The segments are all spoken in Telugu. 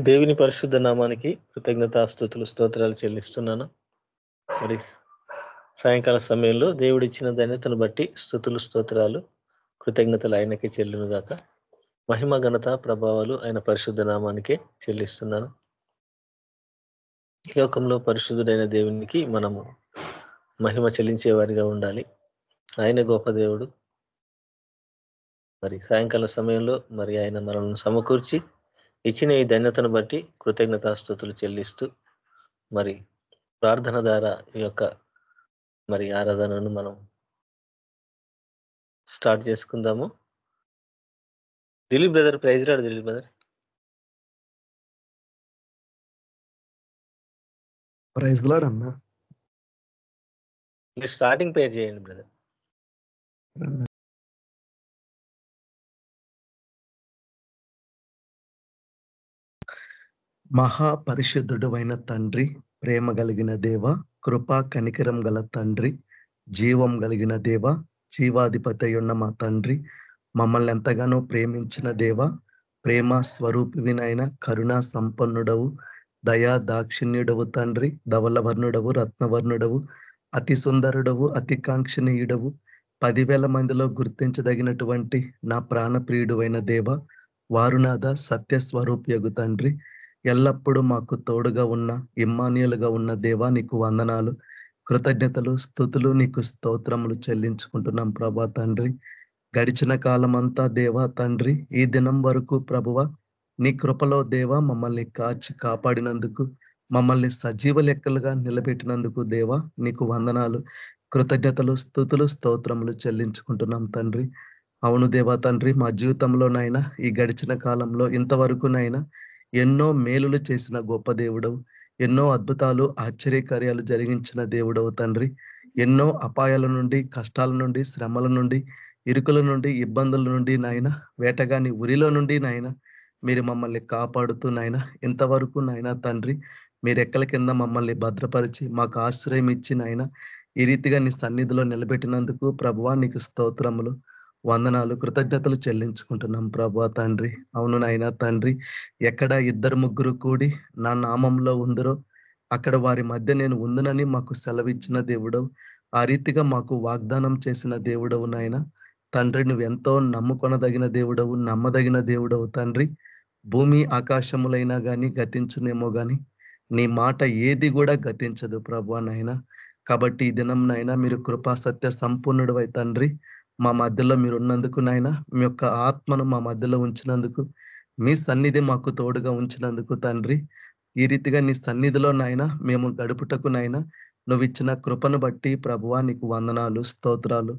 దేవుని పరిశుద్ధ నామానికి కృతజ్ఞతాస్తుతులు స్తోత్రాలు చెల్లిస్తున్నాను. మరి సాయంకాల సమయంలో దేవుడిచ్చిన ధన్యతను బట్టి స్థుతులు స్తోత్రాలు కృతజ్ఞతలు ఆయనకి చెల్లునుగాక మహిమ ఘనత ప్రభావాలు ఆయన పరిశుద్ధ నామానికే చెల్లిస్తున్నాను. ఈ లోకంలో పరిశుద్ధుడైన దేవునికి మనము మహిమ చెల్లించేవారిగా ఉండాలి. ఆయన గొప్ప దేవుడు. మరి సాయంకాల సమయంలో మరి ఆయన మనల్ని సమకూర్చి ఇచ్చిన ఈ ధన్యతను బట్టి కృతజ్ఞతాస్థుతులు చెల్లిస్తూ మరి ప్రార్థన ద్వారా ఈ యొక్క మరి ఆరాధనను మనం స్టార్ట్ చేసుకుందాము. Dilip brother praise Lord Dileep brother. Praise Lord అన్న. మీరు స్టార్టింగ్ పేర్ చేయండి బ్రదర్. మహాపరిశుద్ధుడు అయిన తండ్రి ప్రేమ కలిగిన దేవ కృపా కనికరం గల తండ్రి జీవం కలిగిన దేవ జీవాధిపతి ఉన్న మా తండ్రి మమ్మల్ని ఎంతగానో ప్రేమించిన దేవ ప్రేమ స్వరూపివినైన కరుణా సంపన్నుడవు దయా దాక్షిణ్యుడవు తండ్రి ధవలవర్ణుడవు రత్నవర్ణుడవు అతి సుందరుడవు అతి కాంక్షణీయుడవు పదివేల మందిలో గుర్తించదగినటువంటి నా ప్రాణప్రియుడు అయిన దేవ వారునాథ సత్య స్వరూపియగు తండ్రి ఎల్లప్పుడూ మాకు తోడుగా ఉన్న ఇమ్మానియులుగా ఉన్న దేవా నీకు వందనాలు. కృతజ్ఞతలు స్థుతులు నీకు స్తోత్రములు చెల్లించుకుంటున్నాం ప్రభా తండ్రి. గడిచిన కాలమంతా దేవా తండ్రి ఈ దినం వరకు ప్రభువ నీ కృపలో దేవా మమ్మల్ని కాచి కాపాడినందుకు మమ్మల్ని సజీవ లెక్కలుగా నిలబెట్టినందుకు దేవా నీకు వందనాలు. కృతజ్ఞతలు స్థుతులు స్తోత్రములు చెల్లించుకుంటున్నాం తండ్రి. అవును దేవా తండ్రి మా జీవితంలోనైనా ఈ గడిచిన కాలంలో ఇంతవరకునైనా ఎన్నో మేలులు చేసిన గొప్ప దేవుడవు. ఎన్నో అద్భుతాలు ఆశ్చర్యకార్యాలు జరిగించిన దేవుడవు తండ్రి. ఎన్నో అపాయాల నుండి కష్టాల నుండి శ్రమల నుండి ఇరుకుల నుండి ఇబ్బందుల నుండి నాయన వేటగాని ఉరిలో నుండి నాయన మీరు మమ్మల్ని కాపాడుతూ నాయన ఇంతవరకు నాయన తండ్రి మీరు ఎక్కల కింద మమ్మల్ని భద్రపరిచి మాకు ఆశ్రయం ఇచ్చి నాయన ఈ రీతిగా నీ సన్నిధిలో నిలబెట్టినందుకు ప్రభువా నీకు స్తోత్రములు. వందనాలు. కృతజ్ఞతలు చెల్లించుకుంటున్నాం ప్రభా తండ్రి. అవును నాయన తండ్రి. ఎక్కడ ఇద్దరు ముగ్గురు కూడి నా నామంలో ఉందరో అక్కడ వారి మధ్య నేను ఉందనని మాకు సెలవిచ్చిన దేవుడవు. ఆ రీతిగా మాకు వాగ్దానం చేసిన దేవుడవు నాయన. తండ్రి నువ్వు ఎంతో నమ్ముకొనదగిన దేవుడవు నమ్మదగిన దేవుడవు తండ్రి. భూమి ఆకాశములైనా కానీ గతించునేమో కానీ నీ మాట ఏది కూడా గతించదు ప్రభా నాయన. కాబట్టి ఈ దినం నైనా మీరు కృపా సత్య సంపూర్ణుడు తండ్రి. మా మధ్యలో మీరు ఉన్నందుకు నాయన. మీ యొక్క ఆత్మను మా మధ్యలో ఉంచినందుకు మీ సన్నిధి మాకు తోడుగా ఉంచినందుకు తండ్రి. ఈ రీతిగా నీ సన్నిధిలో నాయన మేము గడుపుటకు నాయన నువ్వు ఇచ్చిన కృపను బట్టి ప్రభువా నీకు వందనాలు స్తోత్రాలు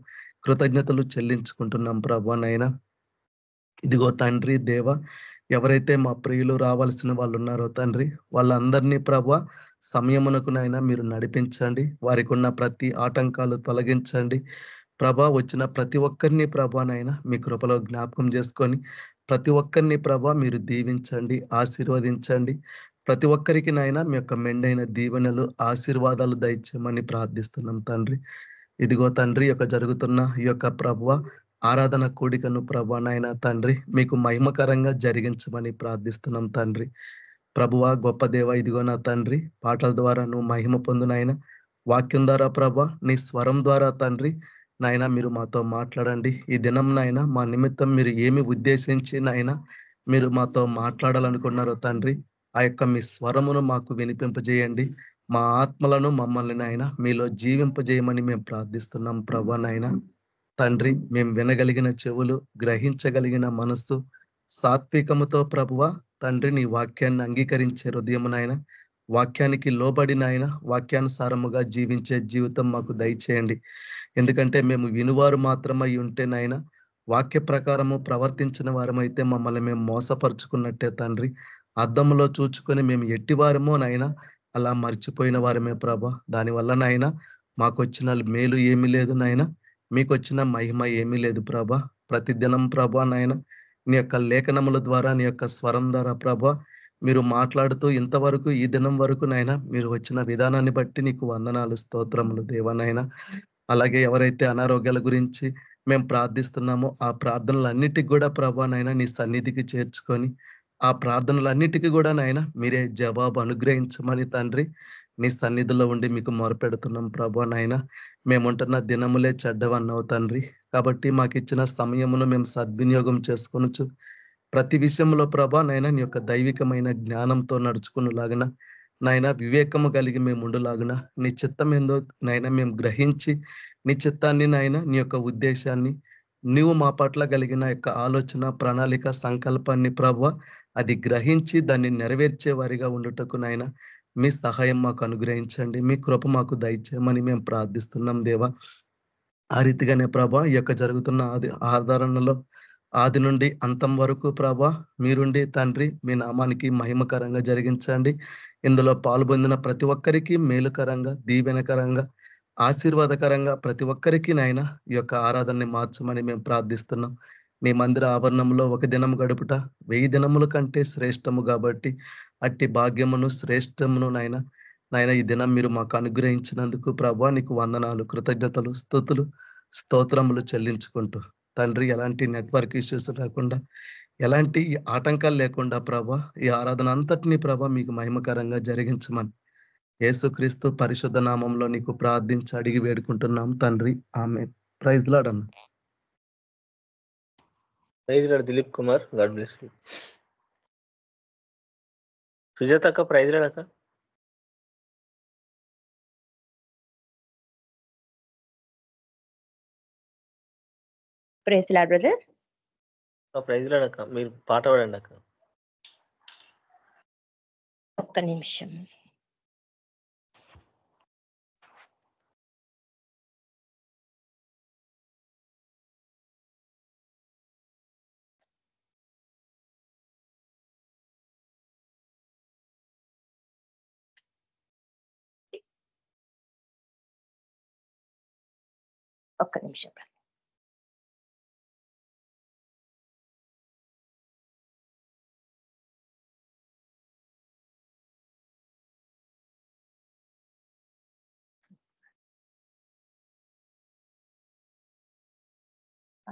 కృతజ్ఞతలు చెల్లించుకుంటున్నాం ప్రభా నాయన. ఇదిగో తండ్రి దేవ ఎవరైతే మా ప్రియులు రావాల్సిన వాళ్ళు ఉన్నారో తండ్రి వాళ్ళందరినీ ప్రభ సమయమునకునైనా మీరు నడిపించండి. వారికి ఉన్న ప్రతి ఆటంకాలు తొలగించండి. ప్రభా వచ్చిన ప్రతి ఒక్కరిని ప్రభానైనా మీ కృపలో జ్ఞాపకం చేసుకొని ప్రతి ఒక్కరిని ప్రభా మీరు దీవించండి ఆశీర్వదించండి. ప్రతి ఒక్కరికి నైనా మీ యొక్క మెండైన దీవెనలు ఆశీర్వాదాలు దయచేయమని ప్రార్థిస్తున్నాం తండ్రి. ఇదిగో తండ్రి యొక్క జరుగుతున్న ఈ యొక్క ప్రభువ ఆరాధన కూడికను ప్రభా నాయన తండ్రి మీకు మహిమకరంగా జరిగించమని ప్రార్థిస్తున్నాం తండ్రి. ప్రభువ గొప్ప దేవ ఇదిగో నా తండ్రి పాటల ద్వారా నువ్వు మహిమ పొందునైనా వాక్యం ద్వారా ప్రభ నీ స్వరం ద్వారా తండ్రి నాయన మీరు మాతో మాట్లాడండి. ఈ దినం నాయన మా నిమిత్తం మీరు ఏమి ఉద్దేశించి నాయన మీరు మాతో మాట్లాడాలనుకున్నారో తండ్రి ఆ యొక్క మీ స్వరమును మాకు వినిపింపజేయండి. మా ఆత్మలను మమ్మల్ని నాయన మీలో జీవింపజేయమని మేము ప్రార్థిస్తున్నాం ప్రభా నాయన. తండ్రి మేము వినగలిగిన చెవులు గ్రహించగలిగిన మనస్సు సాత్వికముతో ప్రభువ తండ్రి నీ వాక్యాన్ని అంగీకరించే హృదయము నాయన. వాక్యానికి లోబడినైనా వాక్యానుసారముగా జీవించే జీవితం మాకు దయచేయండి. ఎందుకంటే మేము వినువారు మాత్రమై ఉంటే నాయన వాక్య ప్రకారము ప్రవర్తించిన వారమైతే మమ్మల్ని మేము మోసపరుచుకున్నట్టే తండ్రి. అద్దంలో చూచుకొని మేము ఎట్టివారమో నాయన అలా మర్చిపోయిన వారమే ప్రభ. దానివల్ల నాయన మాకు వచ్చిన మేలు ఏమీ లేదు నాయన. మీకు వచ్చిన మహిమ ఏమీ లేదు ప్రభ. ప్రతిదినం ప్రభా నాయన నీ యొక్క లేఖనముల ద్వారా నీ యొక్క స్వరం ద్వారా ప్రభ మీరు మాట్లాడుతూ ఇంతవరకు ఈ దినం వరకు నైనా మీరు వచ్చిన విధానాన్ని బట్టి నీకు వందనాలు స్తోత్రములు దేవనైనా అలాగే ఎవరైతే అనారోగ్యాల గురించి మేము ప్రార్థిస్తున్నామో ఆ ప్రార్థనలన్నిటికి కూడా ప్రభానైనా నీ సన్నిధికి చేర్చుకొని ఆ ప్రార్థనలన్నిటికీ కూడా నాయన మీరే జవాబు అనుగ్రహించమని తండ్రి నీ సన్నిధిలో ఉండి మీకు మొరపెడుతున్నాం ప్రభా నాయన. మేముంటున్న దినములే చెడ్డవన్నావు తండ్రి. కాబట్టి మాకు ఇచ్చిన సమయమును మేము సద్వినియోగం చేసుకొనొచ్చు ప్రతి విషయంలో ప్రభా నాయన నీ యొక్క దైవికమైన జ్ఞానంతో నడుచుకునేలాగిన నాయన వివేకము కలిగి మేము ఉండులాగున నీ చిత్తం ఏందో నాయన మేము గ్రహించి నీ చిత్తాన్ని నాయన నీ యొక్క ఉద్దేశాన్ని నీవు మా పట్ల కలిగిన యొక్క ఆలోచన ప్రణాళిక సంకల్పాన్ని ప్రభు అది గ్రహించి దాన్ని నెరవేర్చే వారిగా ఉండుటకు నాయన మీ సహాయం మాకు అనుగ్రహించండి మీ కృప మాకు దయచేయమని మేము ప్రార్థిస్తున్నాం దేవా. ఆ రీతిగానే ప్రభా ఈ యొక్క జరుగుతున్న ఆది ఆధారణలో ఆది నుండి అంతం వరకు ప్రభా మీరుండి తండ్రి మీ నామానికి మహిమకరంగా జరిగించండి. ఇందులో పాల్పొందిన ప్రతి ఒక్కరికి మేలుకరంగా దీవెనకరంగా ఆశీర్వాదకరంగా ప్రతి ఒక్కరికి నాయన ఈ యొక్క ఆరాధనని మార్చమని మేము ప్రార్థిస్తున్నాం. నీ మందిర ఆవరణంలో ఒక దినం గడుపుట వెయ్యి దినముల కంటే శ్రేష్టము కాబట్టి అట్టి భాగ్యమును శ్రేష్టమును నాయన నాయన ఈ దినం మీరు మాకు అనుగ్రహించినందుకు ప్రభా నీకు వందనాలు కృతజ్ఞతలు స్థుతులు స్తోత్రములు చెల్లించుకుంటూ. తండ్రి ఎలాంటి నెట్వర్క్ ఇష్యూస్ లేకుండా ఎలాంటి ఆటంకాలు లేకుండా ప్రభా ఈ ఆరాధన అంతటినీ ప్రభా మీకు మహిమకరంగా జరిగించమని యేసుక్రీస్తు పరిశుద్ధ నామంలో నీకు ప్రార్థించి అడిగి వేడుకుంటున్నాం తండ్రి. ఆమె praise లాడన్న praise Lord Dilip Kumar. God bless you. Sujatha అక్క ప్రైజ్ రాడక్క ప్రేస్ లాడ్ బ్రదర్. ప్రైజ్ రాడక్క మీరు పాట పాడండి అక్క. ఒక్క నిమిషం. ఒక్క నిమిషం.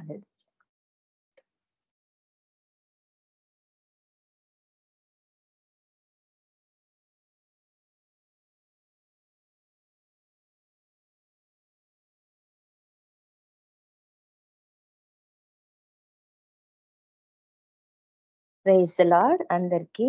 అనేది ప్రైజ్ ద లార్డ్ అందరికి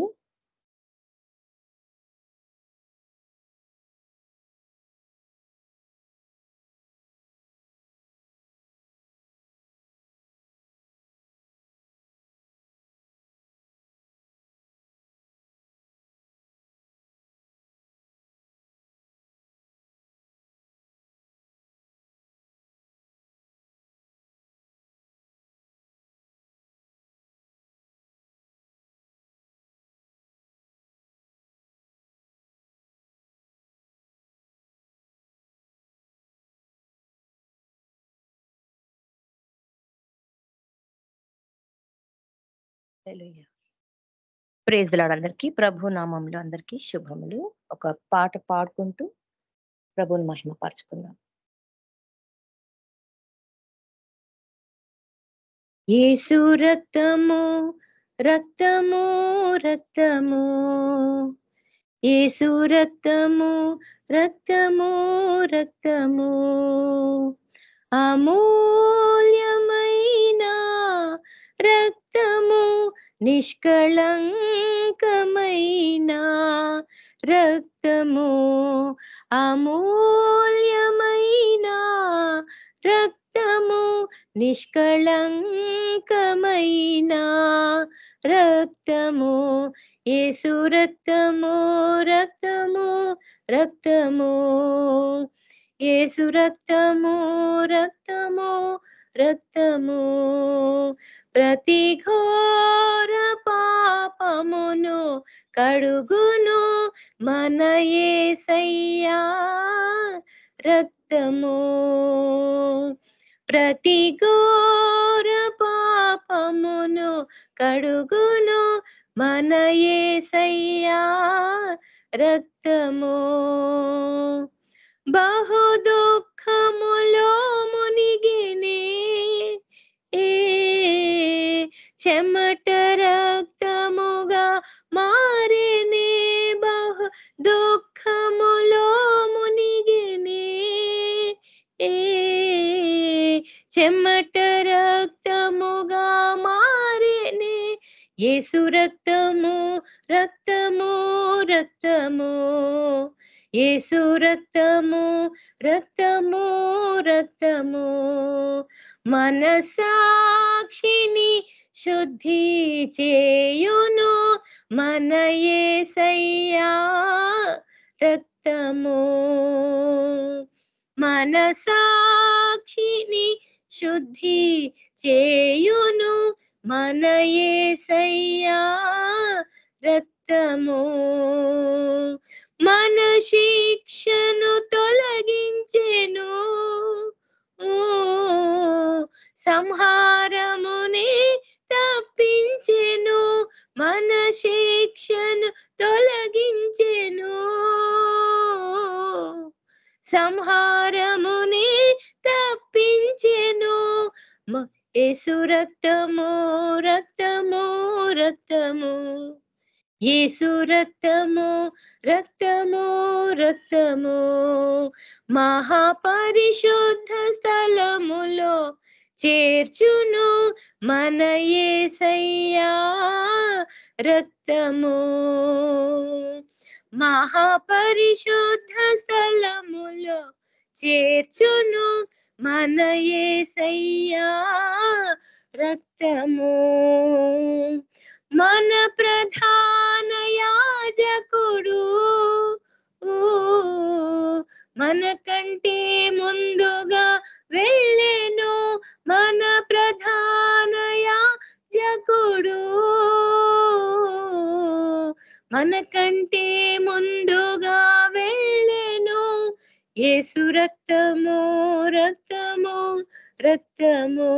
ప్రేజ్ లాడ్ అందరికి ప్రభు నామంలో అందరికి శుభములు. ఒక పాట పాడుకుంటూ ప్రభుని మహిమ పరచుకుందాం యేసు రక్తము రక్తము రక్తము. ఏసు రక్తము రక్తము రక్తము. అమూల్యమైన రక్తము నిష్కళంకమైన రక్తము అమూల్యమైన రక్తము నిష్కళంకమైన రక్తము ఏసు రక్తము రక్తము రక్తము ఏసు రక్తము రక్తము రక్తము. ప్రతి ఘోర పాపమును కడుగును మన ఏసయ్యా రక్తము. ప్రతి ఘోర పాపమును కడుగును మన ఏసయ్యా రక్తము. బహు దుఃఖములో మునిగి చెమట రక్తముగా మారినే బహు దుఃఖములో మునిగినే. చెమట రక్తముగా మారినే ఏసు రక్తము రక్తము రక్తము. ఏసు రక్తము రక్తము రక్తము. మనసాక్షిని శుద్ధి చేయును మన ఏసయ్యా రక్తము. మనసాక్షిని శుద్ధి చేయును మన ఏసయ్యా రక్తము. మన శిక్షను తొలగించెను. సంహారమునే తప్పించెను మన శిక్షను తొలగించెను. సంహారముని తప్పించెను ఏసు రక్తము రక్తము రక్తము. ఏసు రక్తము రక్తము రక్తము. మహాపరిశుద్ధ స్థలములో చేర్చును మన ఏసయ్యా రక్తము. మహాపరిశుద్ధ స్థలములో చేర్చును మన ఏసయ్యా రక్తము. మన ప్రధాన యాజకుడు మనకంటే ముందుగా వెళ్ళెను మన ప్రధాన యాజకుడు. మనకంటే ముందుగా వెళ్ళెను ఏసు రక్తము రక్తము రక్తము.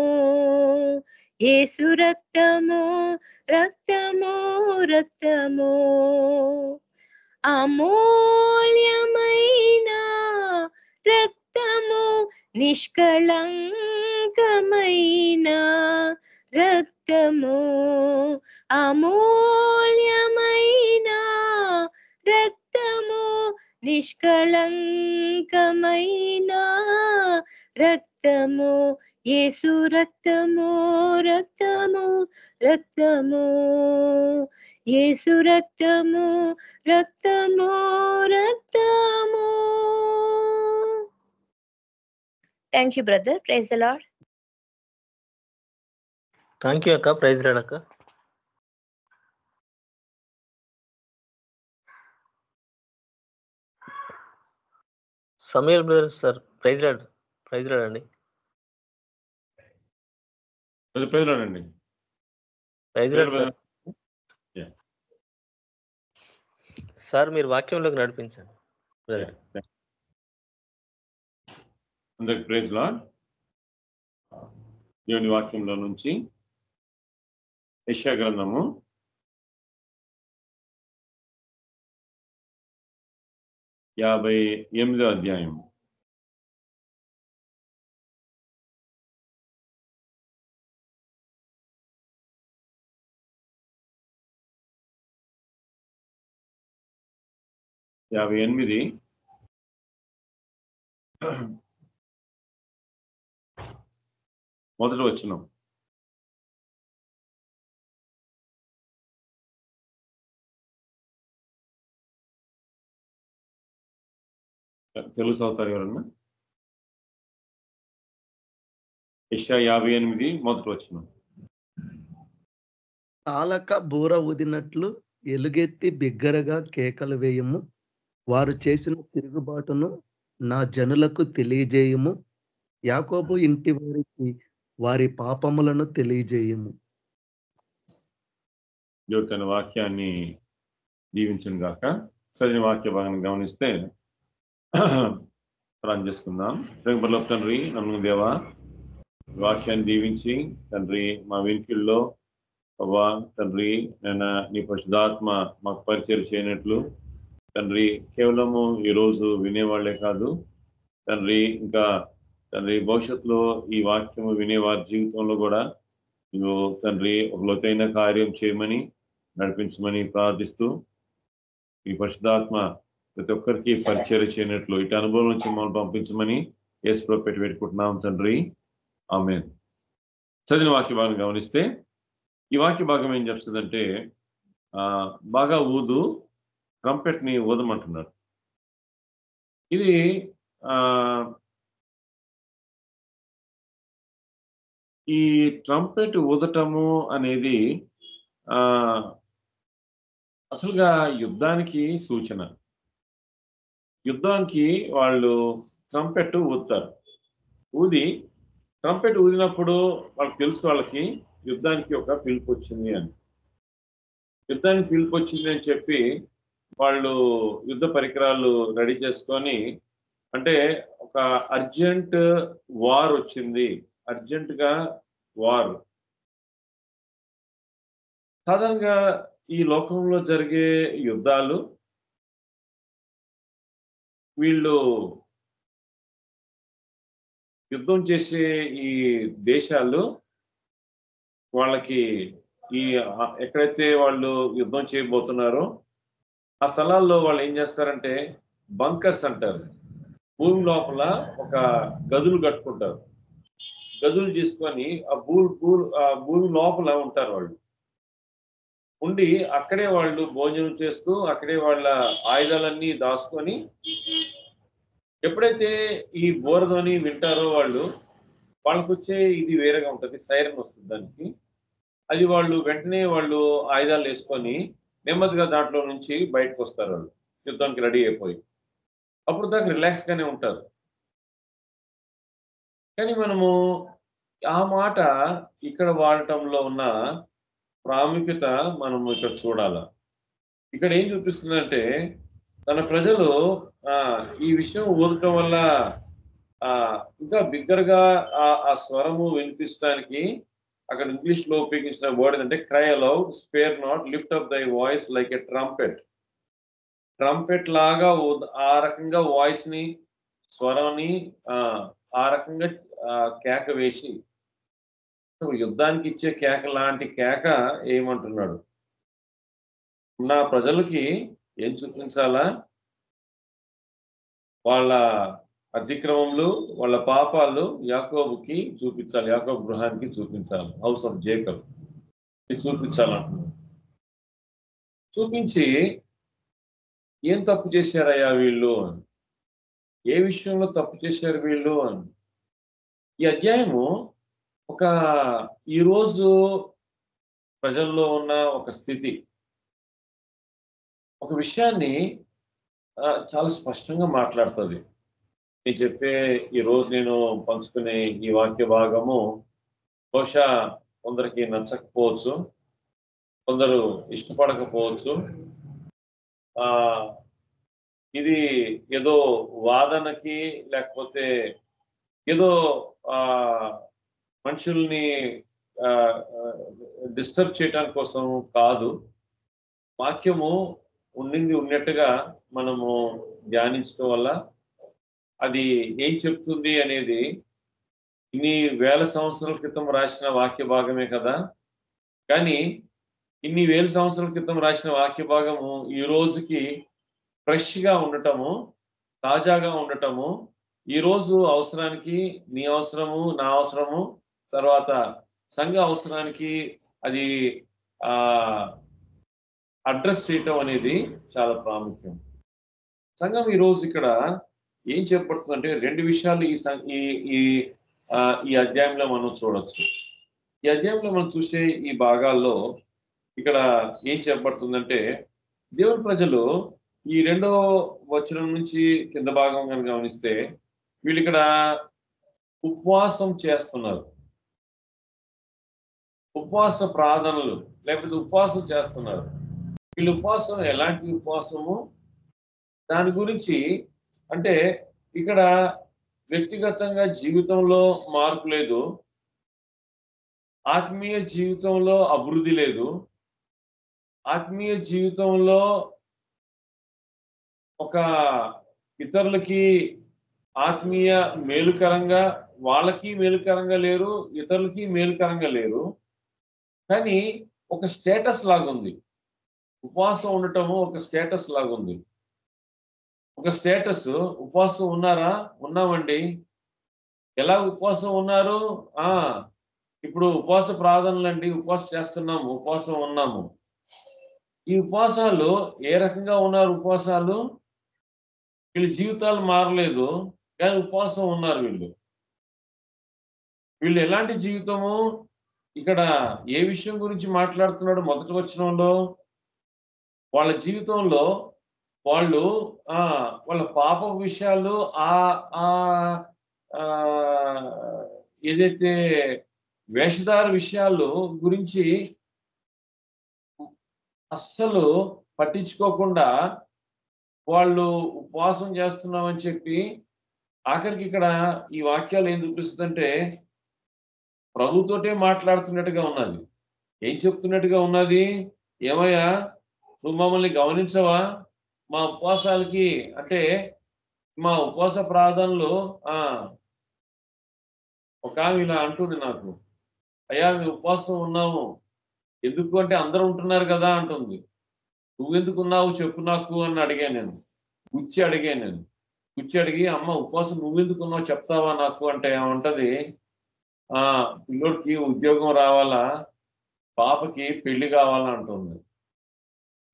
ఏసు రక్తము రక్తము రక్తము. అమూల్యమైన నిష్కళంకమైన రక్తము అమూల్యమైన రక్తము నిష్కళంకమైన రక్తము ఏసు రక్తము రక్తము రక్తము ఏసు రక్తము రక్తము రక్తము. Thank you brother praise the Lord thank you అక్క ప్రైజ్ రాడ్ అక్క Sameer brother sir praise Lord praise Lord అండి praise Lord sir Yeah. Sir మీరు వాక్యంలోకి నడిపించండి బ్రదర్ అందరికి ప్రైజ్ లా దేవుని వాక్యంలో నుంచి యశా గ్రంథము యాభై ఎనిమిదో అధ్యాయం యాభై ఎనిమిది మొదటి వచ్చిన తెలుగు చదువుతారు ఎవరన్నా? యెషయా యాభై ఎనిమిది మొదటి వచ్చిన తాలక బూర ఊదినట్లు ఎలుగెత్తి బిగ్గరగా కేకలు వేయము. వారు చేసిన తిరుగుబాటును నా జనులకు తెలియజేయము. యాకోబు ఇంటి వారికి వారి పాపములను తెలియజేయము. దేవుడు తన వాక్యాన్ని దీవించను గాక. సరైన వాక్య భాగాన్ని గమనిస్తే ప్రార్థన చేసుకుందాం ప్రేమలో తండ్రి నన్ను దేవా వాక్యాన్ని దీవించి తండ్రి మా వెంకుల్లో అవ్వా తండ్రి నేను నీ పరిశుధాత్మ మాకు పరిచయం చేయనట్లు తండ్రి కేవలము ఈరోజు వినేవాళ్ళే కాదు. తండ్రి ఇంకా తండ్రి భవిష్యత్తులో ఈ వాక్యము వినేవారి జీవితంలో కూడా నువ్వు తండ్రి ఒక లోతైన కార్యం చేయమని నడిపించమని ప్రార్థిస్తూ ఈ పరిశుధాత్మ ప్రతి ఒక్కరికి పరిచయం చేయనట్లు ఇటు అనుభవం నుంచి మమ్మల్ని పంపించమని ఏసులో పెట్టి పెట్టుకుంటున్నాం తండ్రి. ఆమె చదివిన వాక్య భాగం గమనిస్తే ఈ వాక్య భాగం ఏం చెప్తుందంటే ఆ, బాగా ఊదు ట్రంపెట్ని ఊదమంటున్నారు. ఇది ఈ ట్రంపెట్ ఊదటము అనేది ఆ అసలుగా యుద్ధానికి సూచన. యుద్ధానికి వాళ్ళు ట్రంపెట్ ఊదుతారు. ఊది ట్రంపెట్ ఊదినప్పుడు వాళ్ళకి తెలుసు వాళ్ళకి యుద్ధానికి ఒక పిలుపు వచ్చింది అని. యుద్ధానికి పిలుపు వచ్చింది అని చెప్పి వాళ్ళు యుద్ధ పరికరాలు రెడీ చేసుకొని అంటే ఒక అర్జెంట్ వార్ వచ్చింది అర్జెంట్గా వార్. సాధారణంగా ఈ లోకంలో జరిగే యుద్ధాలు వీళ్ళు యుద్ధం చేసే ఈ దేశాలు వాళ్ళకి ఈ ఎక్కడైతే వాళ్ళు యుద్ధం చేయబోతున్నారో ఆ స్థలాల్లో వాళ్ళు ఏం చేస్తారంటే బంకర్స్ అంటారు. భూమి లోపల ఒక గదులు కట్టుకుంటారు. గదులు తీసుకొని ఆ భూ భూ ఆ భూమి లోపల ఉంటారు వాళ్ళు. ఉండి అక్కడే వాళ్ళు భోజనం చేస్తూ అక్కడే వాళ్ళ ఆయుధాలన్నీ దాచుకొని ఎప్పుడైతే ఈ బోరధ్వని వింటారో వాళ్ళు వాళ్ళకు వచ్చే ఇది వేరేగా ఉంటుంది సైరన్ వస్తుంది దానికి. అది వాళ్ళు వెంటనే వాళ్ళు ఆయుధాలు వేసుకొని నెమ్మదిగా దాంట్లో నుంచి బయటకు వస్తారు వాళ్ళు. యుద్ధానికి రెడీ అయిపోయి. అప్పుడు దాకా రిలాక్స్ గానే ఉంటారు. కానీ మనము ఆ మాట ఇక్కడ వాడటంలో ఉన్న ప్రాముఖ్యత మనము ఇక్కడ చూడాల. ఇక్కడ ఏం చూపిస్తుందంటే తన ప్రజలు ఆ ఈ విషయం ఊదటం వల్ల ఆ ఇంకా బిగ్గరగా ఆ ఆ స్వరము వినిపించడానికి అక్కడ ఇంగ్లీష్లో ఉపయోగించిన వర్డ్ ఏంటంటే cry aloud spare not lift up thy voice like a trumpet trumpet లాగా ఆ రకంగా వాయిస్ని స్వరాన్ని ఆ రకంగా కేక వేసి యుద్ధానికి ఇచ్చే కేక లాంటి కేక ఏమంటున్నాడు? నా ప్రజలకి ఏం చూపించాలా? వాళ్ళ అతిక్రమములు వాళ్ళ పాపాలు యాకోబుకి చూపించాలి యాకోబు గృహానికి చూపించాలి. హౌస్ ఆఫ్ జేకబ్ చూపించాలంటున్నాడు. చూపించి ఏం తప్పు చేశారయ్యా వీళ్ళు? అని ఏ విషయంలో తప్పు చేశారు వీళ్ళు? అని ఈ అధ్యాయము ఒక ఈరోజు ప్రజల్లో ఉన్న ఒక స్థితి. ఒక విషయాన్ని చాలా స్పష్టంగా మాట్లాడుతుంది. నేను చెప్పే ఈ రోజు నేను పంచుకునే ఈ వాక్య భాగము బహుశా కొందరికి నచ్చకపోవచ్చు కొందరు ఇష్టపడకపోవచ్చు. ఇది ఏదో వాదనకి లేకపోతే ఏదో ఆ మనుషుల్ని డిస్టర్బ్ చేయడానికి కోసం కాదు. వాక్యము ఉండింది ఉన్నట్టుగా మనము ధ్యానించడం వల్ల అది ఏం చెప్తుంది అనేది ఇన్ని వేల సంవత్సరాల క్రితం రాసిన వాక్య భాగమే కదా. కానీ ఇన్ని వేల సంవత్సరాల క్రితం రాసిన వాక్య భాగము ఈ రోజుకి ఫ్రెష్గా ఉండటము తాజాగా ఉండటము ఈ రోజు అవసరానికి నీ అవసరము నా అవసరము తర్వాత సంఘ అవసరానికి అది ఆ అడ్రస్ చేయటం అనేది చాలా ప్రాముఖ్యం. సంఘం ఈ రోజు ఇక్కడ ఏం చెప్పబడుతుందంటే రెండు విషయాలు ఈ ఈ ఈ ఈ అధ్యాయంలో మనం చూడొచ్చు. ఈ అధ్యాయంలో మనం చూసే ఈ భాగాల్లో ఇక్కడ ఏం చెప్పబడుతుందంటే దేవుని ప్రజలు ఈ రెండో వచనం నుంచి కింద భాగం కనుక గమనిస్తే వీళ్ళు ఇక్కడ ఉపవాసం చేస్తున్నారు. ఉపవాస ప్రార్థనలు లేకపోతే ఉపవాసం చేస్తున్నారు. వీళ్ళు ఉపవాసం ఎలాంటి ఉపవాసము? దాని గురించి అంటే ఇక్కడ వ్యక్తిగతంగా జీవితంలో మార్పు లేదు. ఆత్మీయ జీవితంలో అభివృద్ధి లేదు. ఆత్మీయ జీవితంలో ఒక ఇతరులకి ఆత్మీయ మేలుకరంగా వాళ్ళకి మేలుకరంగా లేరు ఇతరులకి మేలుకరంగా లేరు. కానీ ఒక స్టేటస్ లాగుంది. ఉపవాసం ఉండటము ఒక స్టేటస్ లాగుంది. ఒక స్టేటస్ ఉపవాసం ఉన్నారా? ఉన్నామండి. ఎలా ఉపవాసం ఉన్నారు? ఆ ఇప్పుడు ఉపవాస ప్రార్థనలు అండి ఉపవాసం చేస్తున్నాము ఉపవాసం ఉన్నాము. ఈ ఉపవాసాలు ఏ రకంగా ఉన్నారు ఉపవాసాలు? వీళ్ళ జీవితాలు మారలేదు. కానీ ఉపవాసం ఉన్నారు వీళ్ళు. వీళ్ళు ఎలాంటి జీవితము? ఇక్కడ ఏ విషయం గురించి మాట్లాడుతున్నాడు మొదటి వచనంలో? వాళ్ళ జీవితంలో వాళ్ళు ఆ వాళ్ళ పాప విషయాలు ఆ ఆ ఆ, ఏదైతే వేషధార విషయాలు గురించి అస్సలు పట్టించుకోకుండా వాళ్ళు ఉపవాసం చేస్తున్నామని చెప్పి ఆఖరికి ఇక్కడ ఈ వాక్యాలు ఏం చూపిస్తుందంటే ప్రభుతోటే మాట్లాడుతున్నట్టుగా ఉన్నది. ఏం చెప్తున్నట్టుగా ఉన్నది? ఏమయ్యా? నువ్వు మమ్మల్ని గమనించవా? మా ఉపవాసాలకి అంటే మా ఉపవాస ప్రార్థనలు ఆ ఒక ఆమె ఇలా అంటుంది నాకు. అయ్యా మేము ఉపవాసం ఉన్నాము. ఎందుకు అంటే అందరూ ఉంటున్నారు కదా అంటుంది. నువ్వెందుకున్నావు చెప్పు నాకు అని అడిగాను నేను. గుచ్చి అడిగాను నేను. గుచ్చి అడిగి అమ్మ ఉపవాసం నువ్వెందుకున్నావు? చెప్తావా నాకు? అంటే ఏమంటది ఆ పిల్లోడికి ఉద్యోగం రావాలా? పాపకి పెళ్ళి కావాలా? అంటుంది.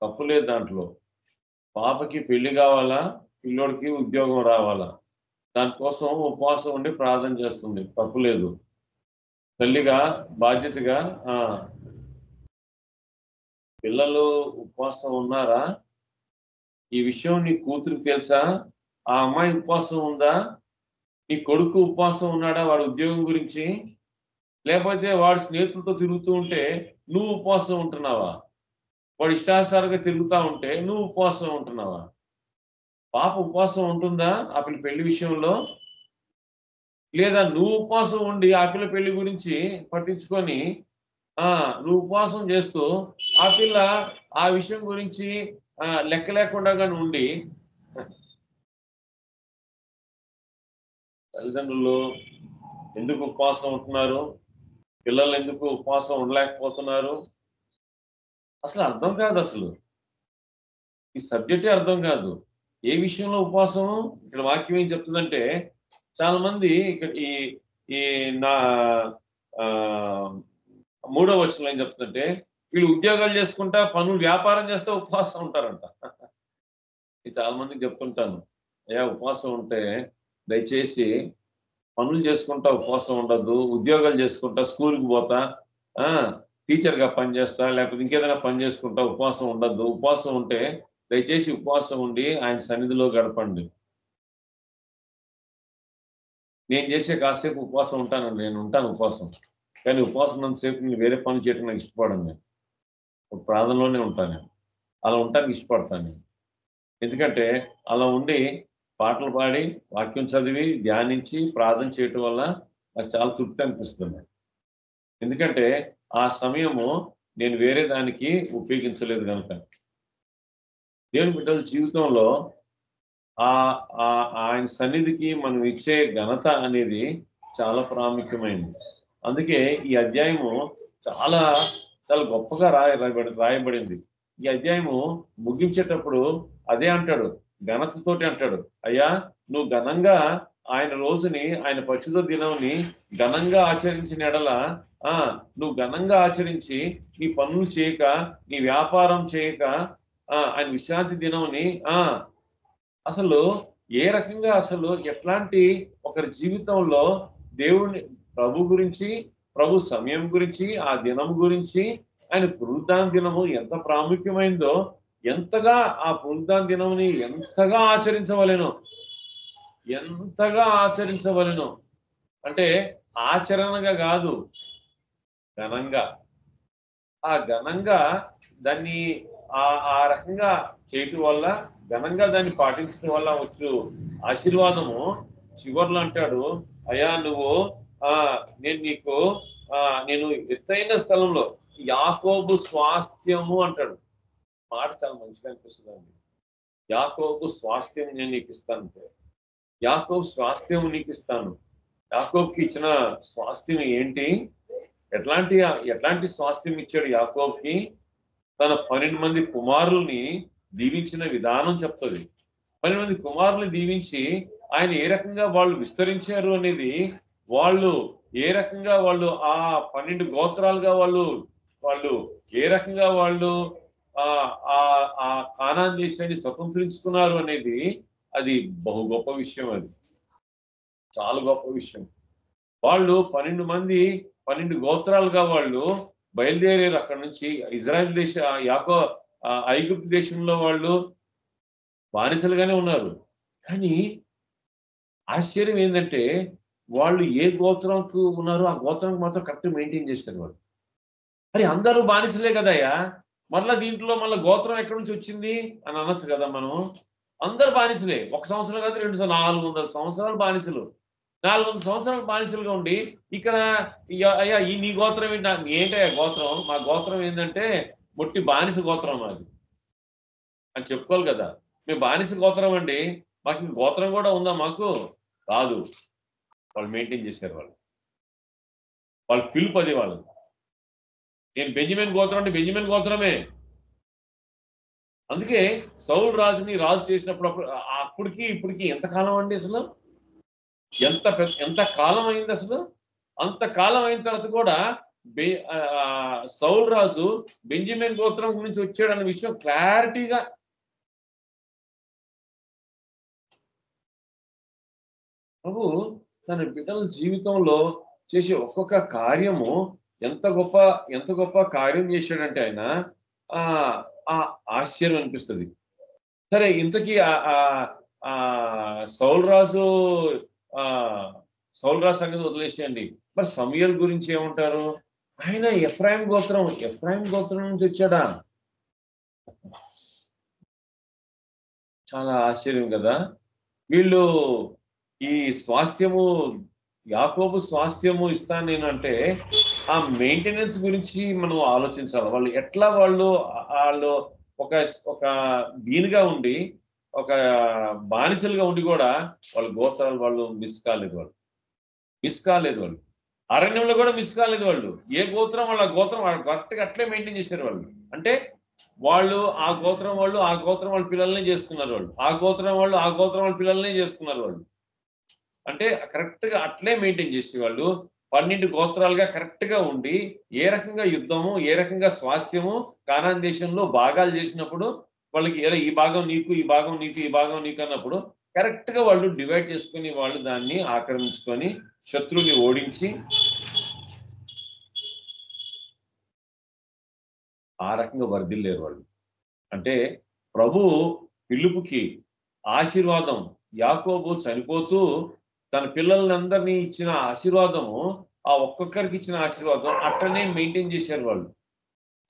తప్పు లేదు దాంట్లో. పాపకి పెళ్ళి కావాలా? పిల్లోడికి ఉద్యోగం రావాలా? దానికోసం ఉపవాసం ఉండి ప్రార్థన చేస్తుంది. తప్పు లేదు. తల్లిగా బాధ్యతగా ఆ పిల్లలు ఉపవాసం ఉన్నారా? ఈ విషయం నీ కూతురికి తెలుసా? ఆ అమ్మాయి ఉపవాసం ఉందా? నీ కొడుకు ఉపవాసం ఉన్నాడా? వాడి ఉద్యోగం గురించి? లేకపోతే వాడి స్నేహితులతో తిరుగుతూ ఉంటే నువ్వు ఉపవాసం ఉంటున్నావా? వాడు ఇష్టానుసారంగా తిరుగుతూ ఉంటే నువ్వు ఉపవాసం ఉంటున్నావా? పాప ఉపవాసం ఉంటుందా ఆ పిల్ల పెళ్ళి విషయంలో? లేదా నువ్వు ఉపవాసం ఉండి ఆ పిల్ల పెళ్ళి గురించి పట్టించుకొని ఆ నువ్వు ఉపవాసం చేస్తూ ఆ పిల్ల ఆ విషయం గురించి లెక్క లేకుండా ఉండి తల్లిదండ్రులు ఎందుకు ఉపవాసం ఉంటున్నారు? పిల్లలు ఎందుకు ఉపవాసం ఉండలేకపోతున్నారు? అసలు అర్థం కాదు అసలు. ఈ సబ్జెక్టే అర్థం కాదు. ఏ విషయంలో ఉపవాసం? ఇక్కడ వాక్యం ఏం చెప్తుందంటే చాలా మంది ఇక్కడ ఈ ఈ నా ఆ, మూడో వచనంలో ఏం చెప్తుందంటే వీళ్ళు ఉద్యోగాలు చేసుకుంటా పనులు వ్యాపారం చేస్తే ఉపవాసం ఉంటారంట. చాలా మందికి చెప్తుంటాను అయ్యా ఉపవాసం ఉంటే దయచేసి పనులు చేసుకుంటా ఉపవాసం ఉండద్దు ఉద్యోగాలు చేసుకుంటా స్కూల్కి పోతా ఆ టీచర్గా పని చేస్తా లేకపోతే ఇంకేదైనా పని చేసుకుంటా ఉపవాసం ఉండద్దు. ఉపవాసం ఉంటే దయచేసి ఉపవాసం ఉండి ఆయన సన్నిధిలో గడపండి. నేను చేసే కాసేపు ఉపవాసం ఉంటాను నేను ఉంటాను ఉపవాసం. కానీ ఉపవాసం సేపు నేను వేరే పనులు చేయడం నాకు ఇష్టపడను నేను. ప్రాంతంలోనే ఉంటాను అలా ఉండటానికి ఇష్టపడతాను ఎందుకంటే అలా ఉండి పాటలు పాడి వాక్యం చదివి ధ్యానించి ప్రార్థన చేయటం వల్ల నాకు చాలా తృప్తి అనిపిస్తుంది. ఎందుకంటే ఆ సమయము నేను వేరే దానికి ఉపయోగించలేదు కనుక. దేవుని బిడ్డల జీవితంలో ఆ ఆ- ఆయన సన్నిధికి మనం ఇచ్చే ఘనత అనేది చాలా ప్రాముఖ్యమైనది. అందుకే ఈ అధ్యాయము చాలా చాలా గొప్పగా రాయ రాయబడి రాయబడింది. ఈ అధ్యాయము ముగించేటప్పుడు అదే అంటాడు. ఘనతతోటి అంటాడు అయ్యా నువ్వు ఘనంగా ఆయన రోజుని ఆయన పరిశుద్ధ దినంని ఘనంగా ఆచరించిన ఎడల ఆ నువ్వు ఘనంగా ఆచరించి నీ పనులు చేయక నీ వ్యాపారం చేయక ఆ ఆయన విశ్రాంతి దినంని ఆ. అసలు ఏ రకంగా అసలు ఎట్లాంటి ఒకరి జీవితంలో దేవుని ప్రభు గురించి ప్రభు సమయం గురించి ఆ దినం గురించి ఆయన పునరుద్ధాన దినము ఎంత ప్రాముఖ్యమైందో ఎంతగా ఆ పునరుద్ధాన దినముని ఎంతగా ఆచరించవలెనో? ఎంతగా ఆచరించవలెనో? అంటే ఆచరణగా కాదు ఘనంగా. ఆ ఘనంగా దాన్ని ఆ ఆ రకంగా చేయటం వల్ల ఘనంగా దాన్ని పాటించడం వల్ల వచ్చు. ఆశీర్వాదము చివర్లో అంటాడు అయ్యా నువ్వు ఆ నేను నీకు ఆ నేను ఎత్తైన స్థలంలో యాకోబు స్వాస్థ్యము అంటాడు. మాట చాలా మంచిగా అనిపిస్తుంది అండి యాకోబు స్వాస్థ్యం నేను నీకు ఇస్తాను అంటే యాకోబు స్వాస్థ్యం నీకు ఇస్తాను. యాకోబ్కి ఇచ్చిన స్వాస్థ్యం ఏంటి? ఎట్లాంటి ఎట్లాంటి స్వాస్థ్యం ఇచ్చాడు యాకోబ్కి? తన పన్నెండు మంది కుమారుల్ని దీవించిన విధానం చెప్తుంది. పన్నెండు మంది కుమారుల్ని దీవించి ఆయన ఏ రకంగా వాళ్ళు విస్తరించారు అనేది వాళ్ళు ఏ రకంగా వాళ్ళు ఆ పన్నెండు గోత్రాలుగా వాళ్ళు వాళ్ళు ఏ రకంగా వాళ్ళు ఆ ఆ కానాన్ దేశాన్ని స్వతంత్రించుకున్నారు అనేది అది బహు గొప్ప విషయం అది. చాలా గొప్ప విషయం. వాళ్ళు పన్నెండు మంది పన్నెండు గోత్రాలుగా వాళ్ళు బయలుదేరారు అక్కడ నుంచి. ఇజ్రాయెల్ దేశ యాకో ఐగుప్తు దేశంలో వాళ్ళు బానిసలుగానే ఉన్నారు. కానీ ఆశ్చర్యం ఏంటంటే వాళ్ళు ఏ గోత్రంకు ఉన్నారో ఆ గోత్రంకు మాత్రం కరెక్ట్ మెయింటైన్ చేస్తారు వాళ్ళు. మరి అందరూ బానిసలే కదయ్యా? మళ్ళీ దీంట్లో మళ్ళీ గోత్రం ఎక్కడి నుంచి వచ్చింది అని అనొచ్చు కదా మనం. అందరు బానిసలే. ఒక సంవత్సరం కాదు రెండు నాలుగు వందల సంవత్సరాలు బానిసలు. నాలుగు వందల సంవత్సరాలు బానిసలుగా ఉండి ఇక్కడ అయ్యా ఈ నీ గోత్రం ఏంటి? నా- ఏంటయ్యా గోత్రం? మా గోత్రం ఏంటంటే మొట్టి బానిస గోత్రం మాది అని చెప్పుకోవాలి కదా. మేము బానిస గోత్రం అండి. మాకు గోత్రం కూడా ఉందా మాకు? కాదు వాళ్ళు మెయింటైన్ చేశారు వాళ్ళు. వాళ్ళు పిలుపు అది వాళ్ళు నేను బెంజమిన్ గోత్రం అంటే బెంజమిన్ గోత్రమే. అందుకే సౌల్ రాజుని రాజు చేసినప్పుడు అప్పుడు అప్పటికి ఇప్పటికి ఎంత కాలం అండి అసలు? ఎంత పెద్ద ఎంత కాలం అయింది అసలు? అంత కాలం అయిన తర్వాత కూడా బె సౌల్ రాజు బెంజమిన్ గోత్రం గురించి వచ్చాడన్న విషయం క్లారిటీగా ప్రభు తన బిడ్డల జీవితంలో చేసే ఒక్కొక్క కార్యము ఎంత గొప్ప ఎంత గొప్ప కార్యం చేశాడంటే ఆయన ఆ ఆశ్చర్యం అనిపిస్తుంది. సరే ఇంతకీ ఆ- ఆ- ఆ సౌలరాజు ఆ సంగతి వదిలేసేయండి. మరి సమయల్ గురించి ఏమంటారు? ఆయన ఎఫ్రాయిం గోత్రం ఎఫ్రాయిం గోత్రం నుంచి వచ్చాడా? చాలా ఆశ్చర్యం కదా. వీళ్ళు ఈ స్వాస్థ్యము యాకోబు స్వాస్థ్యము ఇస్తాను నేను అంటే ఆ మెయింటెనెన్స్ గురించి మనం ఆలోచించాలి. వాళ్ళు ఎట్లా వాళ్ళు వాళ్ళు ఒక ఒక దీనిగా ఉండి ఒక బానిసలుగా ఉండి కూడా వాళ్ళ గోత్రాలు వాళ్ళు మిస్ కాలేదు వాళ్ళు. మిస్ కాలేదు వాళ్ళు. అరణ్యంలో కూడా మిస్ కాలేదు వాళ్ళు. ఏ గోత్రం వాళ్ళ గోత్రం వాళ్ళు కరెక్ట్గా అట్లే మెయింటైన్ చేశారు వాళ్ళు. అంటే వాళ్ళు ఆ గోత్రం వాళ్ళు ఆ గోత్రం వాళ్ళ పిల్లల్ని చేసుకున్నారు వాళ్ళు. ఆ గోత్రం వాళ్ళు ఆ గోత్రం వాళ్ళ పిల్లల్ని చేసుకున్నారు వాళ్ళు. అంటే కరెక్ట్గా అట్లే మెయింటైన్ చేసేవాళ్ళు. పన్నెండు గోత్రాలుగా కరెక్ట్గా ఉండి ఏ రకంగా యుద్ధము ఏ రకంగా స్వాస్థ్యము కానాన్ దేశంలో భాగాలు చేసినప్పుడు వాళ్ళకి ఎలా ఈ భాగం నీకు ఈ భాగం నీకు ఈ భాగం నీకు అన్నప్పుడు కరెక్ట్గా వాళ్ళు డివైడ్ చేసుకుని వాళ్ళు దాన్ని ఆక్రమించుకొని శత్రువుని ఓడించి ఆ రకంగా వర్ధిల్లేరు వాళ్ళు. అంటే ప్రభు పిలుపుకి ఆశీర్వాదం యాకోబు చనిపోతూ తన పిల్లలందరినీ ఇచ్చిన ఆశీర్వాదము ఆ ఒక్కొక్కరికి ఇచ్చిన ఆశీర్వాదం అట్లనే మెయింటైన్ చేశారు వాళ్ళు.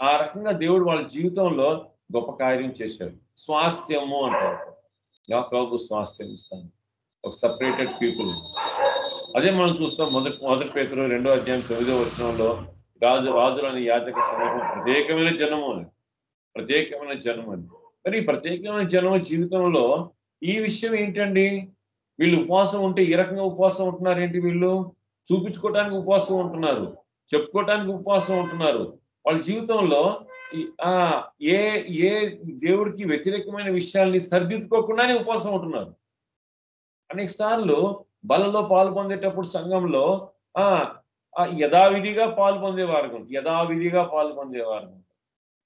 ఆ రకంగా దేవుడు వాళ్ళ జీవితంలో గొప్ప కార్యం చేశారు స్వాస్థ్యము అంటారు. యాకోబు స్వాస్థ్యం ఇస్తాను. ఒక సపరేటెడ్ పీపుల్ అదే మనం చూస్తాం మొదటి మొదటి పేతురు రెండో అధ్యాయం తొమ్మిదో వచనంలో రాజు రాజులని యాజక సమూహం ప్రత్యేకమైన జనము అని. ప్రత్యేకమైన జనం అని. మరి ఈ ప్రత్యేకమైన జనం జీవితంలో ఈ విషయం ఏంటండి? వీళ్ళు ఉపవాసం ఉంటే ఈ రకంగా ఉపవాసం ఉంటున్నారు ఏంటి వీళ్ళు? చూపించుకోవటానికి ఉపవాసం ఉంటున్నారు. చెప్పుకోవటానికి ఉపవాసం ఉంటున్నారు. వాళ్ళ జీవితంలో ఆ ఏ ఏ దేవుడికి వ్యతిరేకమైన విషయాల్ని సరిదిద్దుకోకుండానే ఉపవాసం ఉంటున్నారు. అనేక సార్లు బలలో పాలు పొందేటప్పుడు సంఘంలో ఆ ఆ యథావిధిగా పాలు పొందేవారు యథావిధిగా పాలు పొందేవారు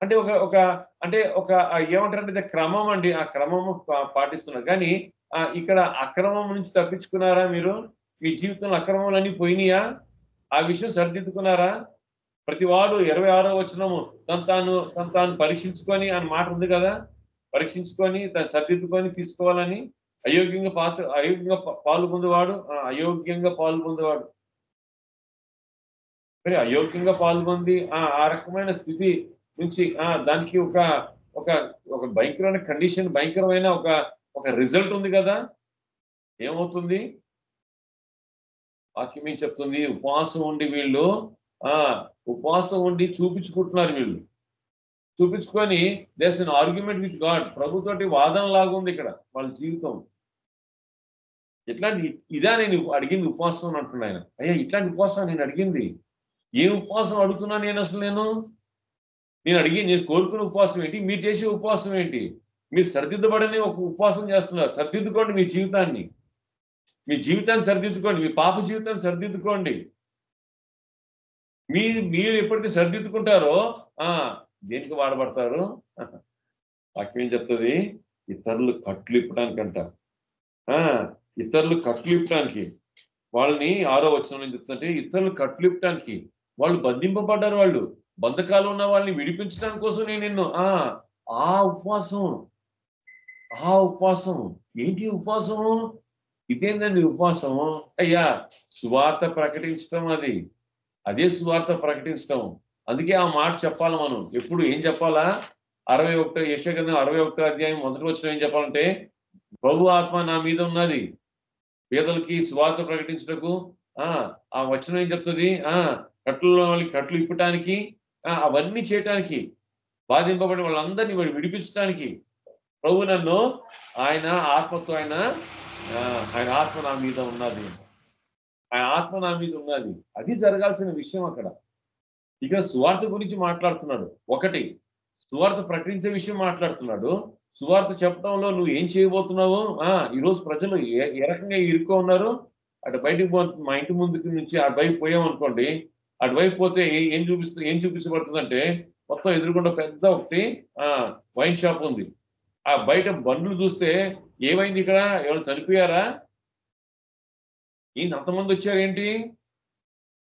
అంటే ఒక ఒక అంటే ఒక ఏమంటారంటే క్రమం అండి. ఆ క్రమము పా- పాటిస్తున్నారు. కానీ ఇక్కడ అక్రమం నుంచి తప్పించుకున్నారా మీరు? మీ జీవితంలో అక్రమాలన్నీ పోయినాయా? ఆ విషయం సరిదిద్దుకున్నారా? ప్రతి వాడు ఇరవై ఆరో వచనము తను తాను తను తాను పరీక్షించుకొని అని మాట ఉంది కదా? పరీక్షించుకొని తను సరిదిద్దుకొని తీసుకోవాలని అయోగ్యంగా పాత్ర అయోగ్యంగా పా- పాలు పొందేవాడు? ఆ, అయోగ్యంగా పాలు పొందేవాడు. మరి అయోగ్యంగా పాల్గొంది ఆ ఆ రకమైన స్థితి నుంచి ఆ దానికి ఒక ఒక ఒక భయంకరమైన కండిషన్ భయంకరమైన ఒక ఒక రిజల్ట్ ఉంది కదా? ఏమవుతుంది? వాక్యం ఏం చెప్తుంది? ఉపవాసం ఉండి వీళ్ళు ఆ ఉపవాసం ఉండి చూపించుకుంటున్నారు వీళ్ళు. చూపించుకొని this an argument with God ప్రభుతోటి వాదన లాగా ఉంది ఇక్కడ వాళ్ళ జీవితం. ఇట్లాంటి ఇదా నేను అడిగింది ఉపవాసం అని అంటున్నా ఆయన. అయ్యా ఇట్లాంటి ఉపవాసం నేను అడిగింది. ఏ ఉపవాసం అడుగుతున్నా నేను అసలు నేను? నేను అడిగి నేను కోరుకునే ఉపవాసం ఏంటి? మీరు చేసే ఉపవాసం ఏంటి? మీరు సరిదిద్దబడని ఒక ఉపవాసం చేస్తున్నారు. సరిదిద్దుకోండి మీ జీవితాన్ని. మీ జీవితాన్ని సరిదిద్దుకోండి. మీ పాప జీవితాన్ని సరిదిద్దుకోండి. మీరు మీరు ఎప్పుడైతే సరిదిద్దుకుంటారో ఆ దేనికి వాడబడతారు? వాక్యం ఏం చెప్తుంది ఇతరులు కట్లు ఇప్పడానికి ఆ ఇతరులు కట్లు ఇప్పడానికి. వాళ్ళని ఆరో వచనం చెప్తుంటే ఇతరులు కట్లు ఇప్పడానికి. వాళ్ళు బంధింపబడ్డారు వాళ్ళు. బంధకాలు ఉన్న వాళ్ళని విడిపించడానికి కోసం నేను నిన్ను ఆ ఆ ఉపవాసం. ఆ ఉపవాసం ఏంటి ఉపవాసం ఇదేందండి ఉపవాసం అయ్యా సువార్త ప్రకటించటం అది. అదే సువార్త ప్రకటించటం. అందుకే ఆ మాట చెప్పాలి మనం. ఎప్పుడు ఏం చెప్పాలా? అరవై ఒకటో యశగ్రంథం అరవై ఒకటో అధ్యాయం మొదటి వచ్చిన ఏం చెప్పాలంటే ప్రభు ఆత్మ నా మీద ఉన్నది. పేదలకి సువార్త ప్రకటించటకు ఆ ఆ వచనం ఏం చెప్తుంది? ఆ కట్లలో వాళ్ళకి కట్లు ఇప్పటానికి ఆ, అవన్నీ చేయటానికి బాధింపబడిన వాళ్ళందరినీ విడిపించడానికి ప్రభు నన్ను ఆయన ఆత్మతో ఆయన ఆయన ఆత్మ నా మీద ఉన్నది. ఆయన ఆత్మ నా మీద ఉన్నది. అది జరగాల్సిన విషయం అక్కడ. ఇక్కడ సువార్త గురించి మాట్లాడుతున్నాడు. ఒకటి సువార్త ప్రకటించే విషయం మాట్లాడుతున్నాడు. సువార్త చెప్పడంలో నువ్వు ఏం చేయబోతున్నావు ఆ ఈ రోజు ప్రజలు ఏ ఏ రకంగా ఇరుక్కో ఉన్నారు? అటు బయటికి పో మా ఇంటి ముందుకు నుంచి అటు వైపు పోయాం అనుకోండి అటువైపు పోతే ఏం చూపిస్తూ ఏం చూపించబడుతుందంటే మొత్తం ఎదురుకుండా పెద్ద ఒకటి ఆ వైన్ షాప్ ఉంది. ఆ బయట బండ్లు చూస్తే ఏమైంది ఇక్కడ? ఎవరు చనిపోయారా? ఈయన అంతమంది వచ్చారు ఏంటి?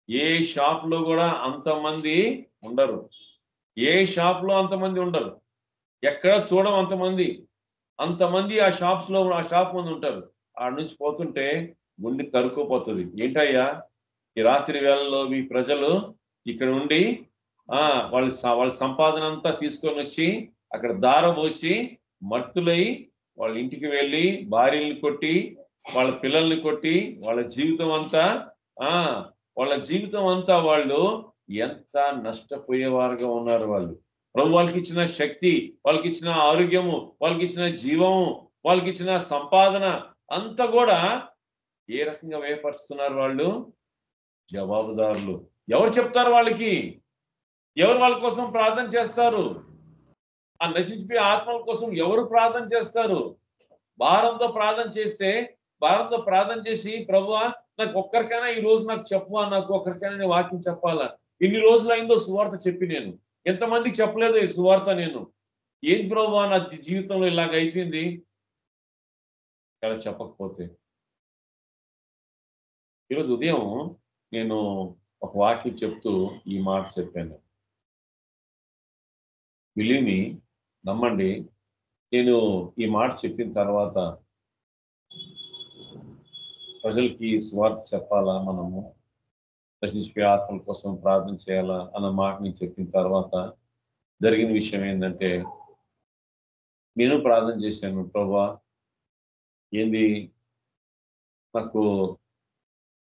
ఏ షాప్లో కూడా అంతమంది ఉండరు. ఏ షాప్లో అంతమంది ఉండరు. ఎక్కడ చూడం అంతమంది. అంతమంది ఆ షాప్స్లో ఆ షాప్ ముందు ఉంటారు. ఆడ నుంచి పోతుంటే గుండె తరుక్కుపోతుంది. ఏంటయ్యా? ఈ రాత్రి వేళల్లో మీ ప్రజలు ఇక్కడ ఉండి ఆ వాళ్ళ స- వాళ్ళ సంపాదన అంతా తీసుకొని వచ్చి అక్కడ దార పోసి మత్తులై వాళ్ళ ఇంటికి వెళ్ళి భార్యల్ని కొట్టి వాళ్ళ పిల్లల్ని కొట్టి వాళ్ళ జీవితం అంతా ఆ వాళ్ళ జీవితం అంతా వాళ్ళు ఎంత నష్టపోయేవారుగా ఉన్నారు వాళ్ళు. ప్రభు వాళ్ళకి ఇచ్చిన శక్తి వాళ్ళకి ఇచ్చిన ఆరోగ్యము వాళ్ళకి ఇచ్చిన జీవము వాళ్ళకి ఇచ్చిన సంపాదన అంతా కూడా ఏ రకంగా వేపరుస్తున్నారు వాళ్ళు? జవాబుదారులు. ఎవరు చెప్తారు వాళ్ళకి? ఎవరు వాళ్ళ కోసం ప్రార్థన చేస్తారు? ఆ నశించిపోయే ఆత్మల కోసం ఎవరు ప్రార్థన చేస్తారు? భారంతో ప్రార్థన చేస్తే భారంతో ప్రార్థన చేసి ప్రభువా నాకు ఒక్కరికైనా ఈ రోజు నాకు చెప్పవా నాకు ఒక్కరికైనా వాక్యం చెప్పాలా? ఇన్ని రోజులు అయిందో సువార్త చెప్పి నేను. ఎంతమందికి చెప్పలేదు ఈ సువార్త నేను? ఏంటి ప్రభు నా జీవితంలో ఇలాగ అయిపోయింది? ఇలా చెప్పకపోతే. ఈరోజు ఉదయం నేను ఒక వాక్యం చెప్తూ ఈ మాట చెప్పాను. విలిని నమ్మండి. నేను ఈ మాట చెప్పిన తర్వాత ప్రజలకి స్వార్థ చెప్పాలా మనము? ప్రశ్నించే ఆత్మల కోసం ప్రార్థన చేయాలా అన్న మాట నేను చెప్పిన తర్వాత జరిగిన విషయం ఏంటంటే నేను ప్రార్థన చేశాను ప్రభా. ఏంది? నాకు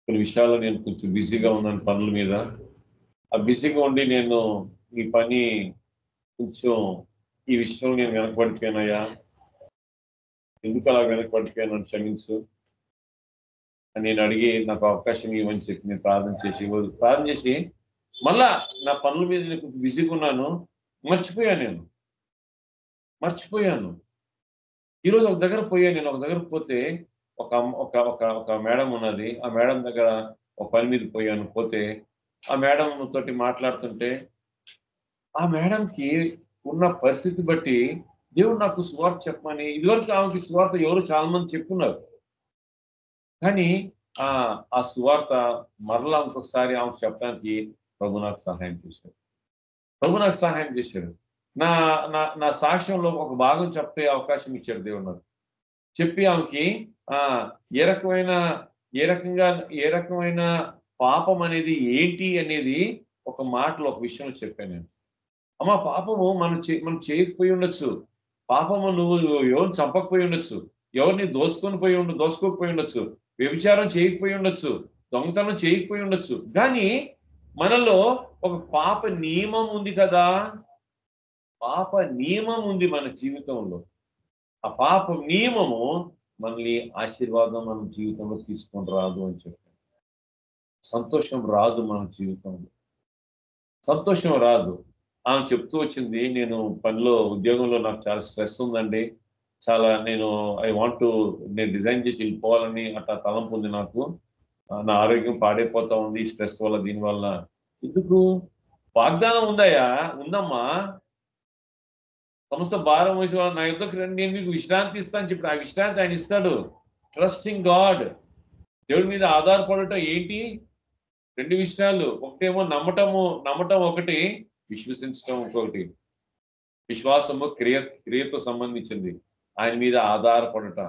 కొన్ని విషయాల్లో నేను కొంచెం బిజీగా ఉన్నాను పనుల మీద. ఆ బిజీగా ఉండి నేను ఈ పని కొంచెం ఈ విషయంలో నేను వెనకబడిపోయానయ్యా ఎందుకు అలా వెనకబడిపోయాను క్షమించు. అని నేను అడిగి నాకు అవకాశం ఇవ్వని చెప్పి నేను ప్రార్థన చేసి ప్రార్థన చేసి మళ్ళా నా పనుల మీద నేను కొంచెం బిజీగా ఉన్నాను. మర్చిపోయాను నేను. మర్చిపోయాను. ఈరోజు ఒక దగ్గర పోయాను నేను. ఒక దగ్గర పోతే ఒక ఒక ఒక ఒక మేడం ఉన్నది. ఆ మేడం దగ్గర ఒక పని మీద పోయాను. పోతే ఆ మేడం తోటి మాట్లాడుతుంటే ఆ మేడంకి ఉన్న పరిస్థితి బట్టి దేవుడు నాకు సువార్త చెప్పమని ఇదివరకు ఆమెకి సువార్త ఎవరు చాలా మంది చెప్పున్నారు. కానీ ఆ ఆ సువార్త మరలా ఇంకొకసారి ఆమె చెప్పడానికి ప్రభు నాకు సహాయం చేశాడు. ప్రభు నాకు సహాయం చేశాడు. నా నా నా సాక్ష్యంలో ఒక భాగం చెప్పే అవకాశం ఇచ్చాడు దేవుడు నాకు. చెప్పి ఆమెకి ఆ ఏ రకమైన ఏ రకంగా ఏ రకమైన పాపం అనేది ఏంటి అనేది ఒక మాటలో ఒక విషయంలో చెప్పాను నేను. అమ్మ పాపము మనం చే మనం చేయకపోయి ఉండొచ్చు. పాపము నువ్వు ఎవరిని చంపకపోయి ఉండొచ్చు. ఎవరిని దోసుకొని పోయి ఉండు దోసుకోకపోయి ఉండొచ్చు. వ్యభిచారం చేయకపోయి ఉండొచ్చు. దొంగతనం చేయకపోయి ఉండొచ్చు. కానీ మనలో ఒక పాప నియమం ఉంది కదా. పాప నియమం ఉంది మన జీవితంలో. ఆ పాప నియమము మనల్ని ఆశీర్వాదం మన జీవితంలో తీసుకొని రాదు అని చెప్పాను సంతోషం రాదు మన జీవితంలో. సంతోషం రాదు. ఆమె చెప్తూ వచ్చింది. నేను పనిలో ఉద్యోగంలో నాకు చాలా స్ట్రెస్ ఉందండి. చాలా నేను ఐ వాంట్ టు నేను డిజైన్ చేసి వెళ్ళిపోవాలని అట్లా తలంపు ఉంది నాకు. నా ఆరోగ్యం పాడైపోతా ఉంది స్ట్రెస్ వల్ల దీనివల్ల ఎందుకు? వాగ్దానం ఉందయ్యా. ఉందమ్మా. సంస్థ భారం వేసి వాళ్ళు నా యుద్ధకు రండి. నేను మీకు విశ్రాంతి ఇస్తాను చెప్పి ఆ విశ్రాంతి ఆయన ఇస్తాడు. ట్రస్టింగ్ గాడ్ దేవుడి మీద ఆధారపడటం ఏంటి? రెండు విషయాలు. ఒకటేమో నమ్మటము నమ్మటం ఒకటి. విశ్వసించడం ఇంకొకటి విశ్వాసము క్రియ క్రియతో సంబంధించింది. ఆయన మీద ఆధారపడట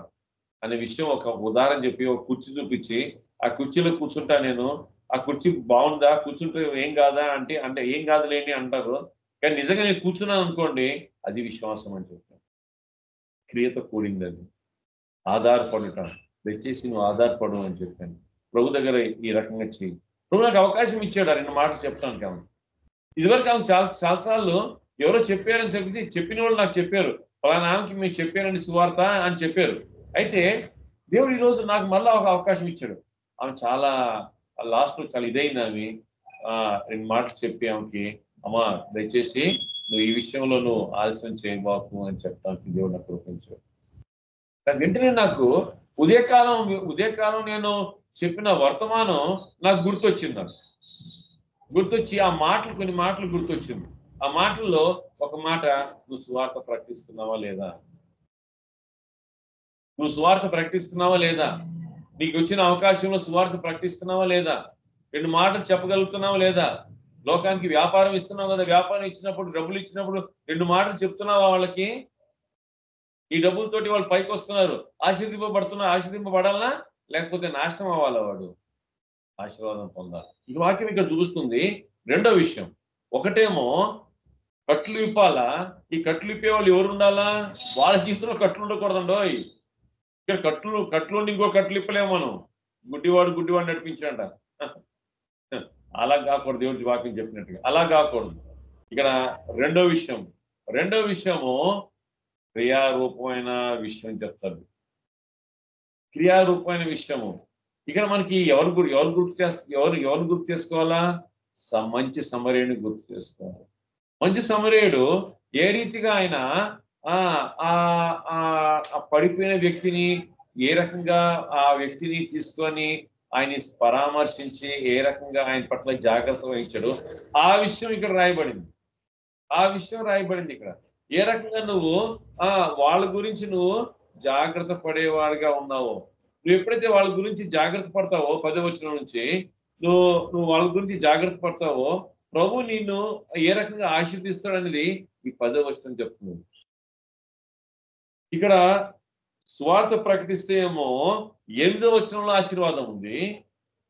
అనే విషయం ఒక ఉదాహరణ చెప్పి ఒక కుర్చీ చూపించి ఆ కుర్చీలో కూర్చుంటా నేను. ఆ కుర్చీ బాగుందా? కూర్చుంటే ఏం కాదా? అంటే అంటే ఏం కాదులేండి అంటారు. కానీ నిజంగా నేను కూర్చున్నాను అనుకోండి అది విశ్వాసం అని చెప్తాను క్రియతో కూడింది అది ఆధారపడుట. దయచేసి నువ్వు ఆధారపడు అని చెప్పాను. ప్రభు దగ్గర ఈ రకంగా చేయి ప్రభు నాకు అవకాశం ఇచ్చాడు. రెండు మాటలు చెప్తాను కావాలి. ఇదివరకు ఆమె చాలా చాలాసార్లు ఎవరో చెప్పారని చెప్పి చెప్పిన వాళ్ళు నాకు చెప్పారు. పలానా ఆమెకి మేము చెప్పారని సువార్త అని చెప్పారు. అయితే దేవుడు ఈరోజు నాకు మళ్ళీ ఒక అవకాశం ఇచ్చాడు. ఆమె చాలా లాస్ట్లో చాలా ఇదైంది ఆమె. ఆ, రెండు మాటలు చెప్పి ఆమెకి అమ్మా దయచేసి నువ్వు ఈ విషయంలో నువ్వు ఆలస్యం చేయబాకు అని చెప్పడానికి దేవుడు నాకు రూపించాడు వెంటనే నాకు ఉదయకాలం ఉదయకాలం నేను చెప్పిన వర్తమానం నాకు గుర్తొచ్చింది నాకు గుర్తొచ్చి ఆ మాటలు కొన్ని మాటలు గుర్తొచ్చింది. ఆ మాటల్లో ఒక మాట నువ్వు సువార్త ప్రకటిస్తున్నావా లేదా? నువ్వు సువార్త ప్రకటిస్తున్నావా లేదా? నీకు వచ్చిన అవకాశంలో సువార్త ప్రకటిస్తున్నావా లేదా? రెండు మాటలు చెప్పగలుగుతున్నావా లేదా? లోకానికి వ్యాపారం ఇస్తున్నావు కదా వ్యాపారం ఇచ్చినప్పుడు డబ్బులు ఇచ్చినప్పుడు రెండు మాటలు చెప్తున్నావా వాళ్ళకి? ఈ డబ్బులతోటి వాళ్ళు పైకి వస్తున్నారు. ఆశీర్దింపబడుతున్నా ఆశీర్దింపబడాలనా లేకపోతే నాశనం అవ్వాలా వాడు? ఆశీర్వాదం పొందాలి. ఈ వాక్యం ఇక్కడ చూపిస్తుంది. రెండో విషయం. ఒకటేమో కట్లు ఇప్పాలా ఈ కట్లు ఇప్పే వాళ్ళు ఎవరు ఉండాలా? వాళ్ళ జీవితంలో కట్లు ఉండకూడదండోయ్. ఇక్కడ కట్లు కట్లు ఉండి ఇంకో కట్లు ఇప్పలేము మనం. గుడ్డివాడు గుడ్డివాడు నడిపించాడ అలా కాకూడదు. దేవుడి వాక్యం చెప్పినట్టుగా. అలా కాకూడదు. ఇక్కడ రెండో విషయం. రెండో విషయము క్రియారూపమైన విషయం చెప్తారు క్రియారూపమైన విషయము. ఇక్కడ మనకి ఎవరు గురి ఎవరు గుర్తు చేస్త ఎవరు ఎవరు గుర్తు చేసుకోవాలా? మంచి సమరేయుని గుర్తు చేసుకోవాలి. మంచి సమరేయుడు ఏ రీతిగా ఆయన ఆ ఆ ఆ- ఆ పడిపోయిన వ్యక్తిని ఏ రకంగా ఆ వ్యక్తిని తీసుకొని ఆయన పరామర్శించి ఏ రకంగా ఆయన పట్ల జాగ్రత్త వహించాడు ఆ విషయం ఇక్కడ రాయబడింది. ఆ విషయం రాయబడింది ఇక్కడ. ఏ రకంగా నువ్వు ఆ వాళ్ళ గురించి నువ్వు జాగ్రత్త పడేవాడిగా ఉన్నావో నువ్వు ఎప్పుడైతే వాళ్ళ గురించి జాగ్రత్త పడతావో పదవచనం నుంచి నువ్వు నువ్వు వాళ్ళ గురించి జాగ్రత్త పడతావో ప్రభు నిన్ను ఏ రకంగా ఆశీర్దిస్తాడనేది ఈ పదవచనం చెప్తున్నాను ఇక్కడ స్వార్థ ప్రకటిస్తే ఏమో ఎనిమిదో వచనంలో ఆశీర్వాదం ఉంది.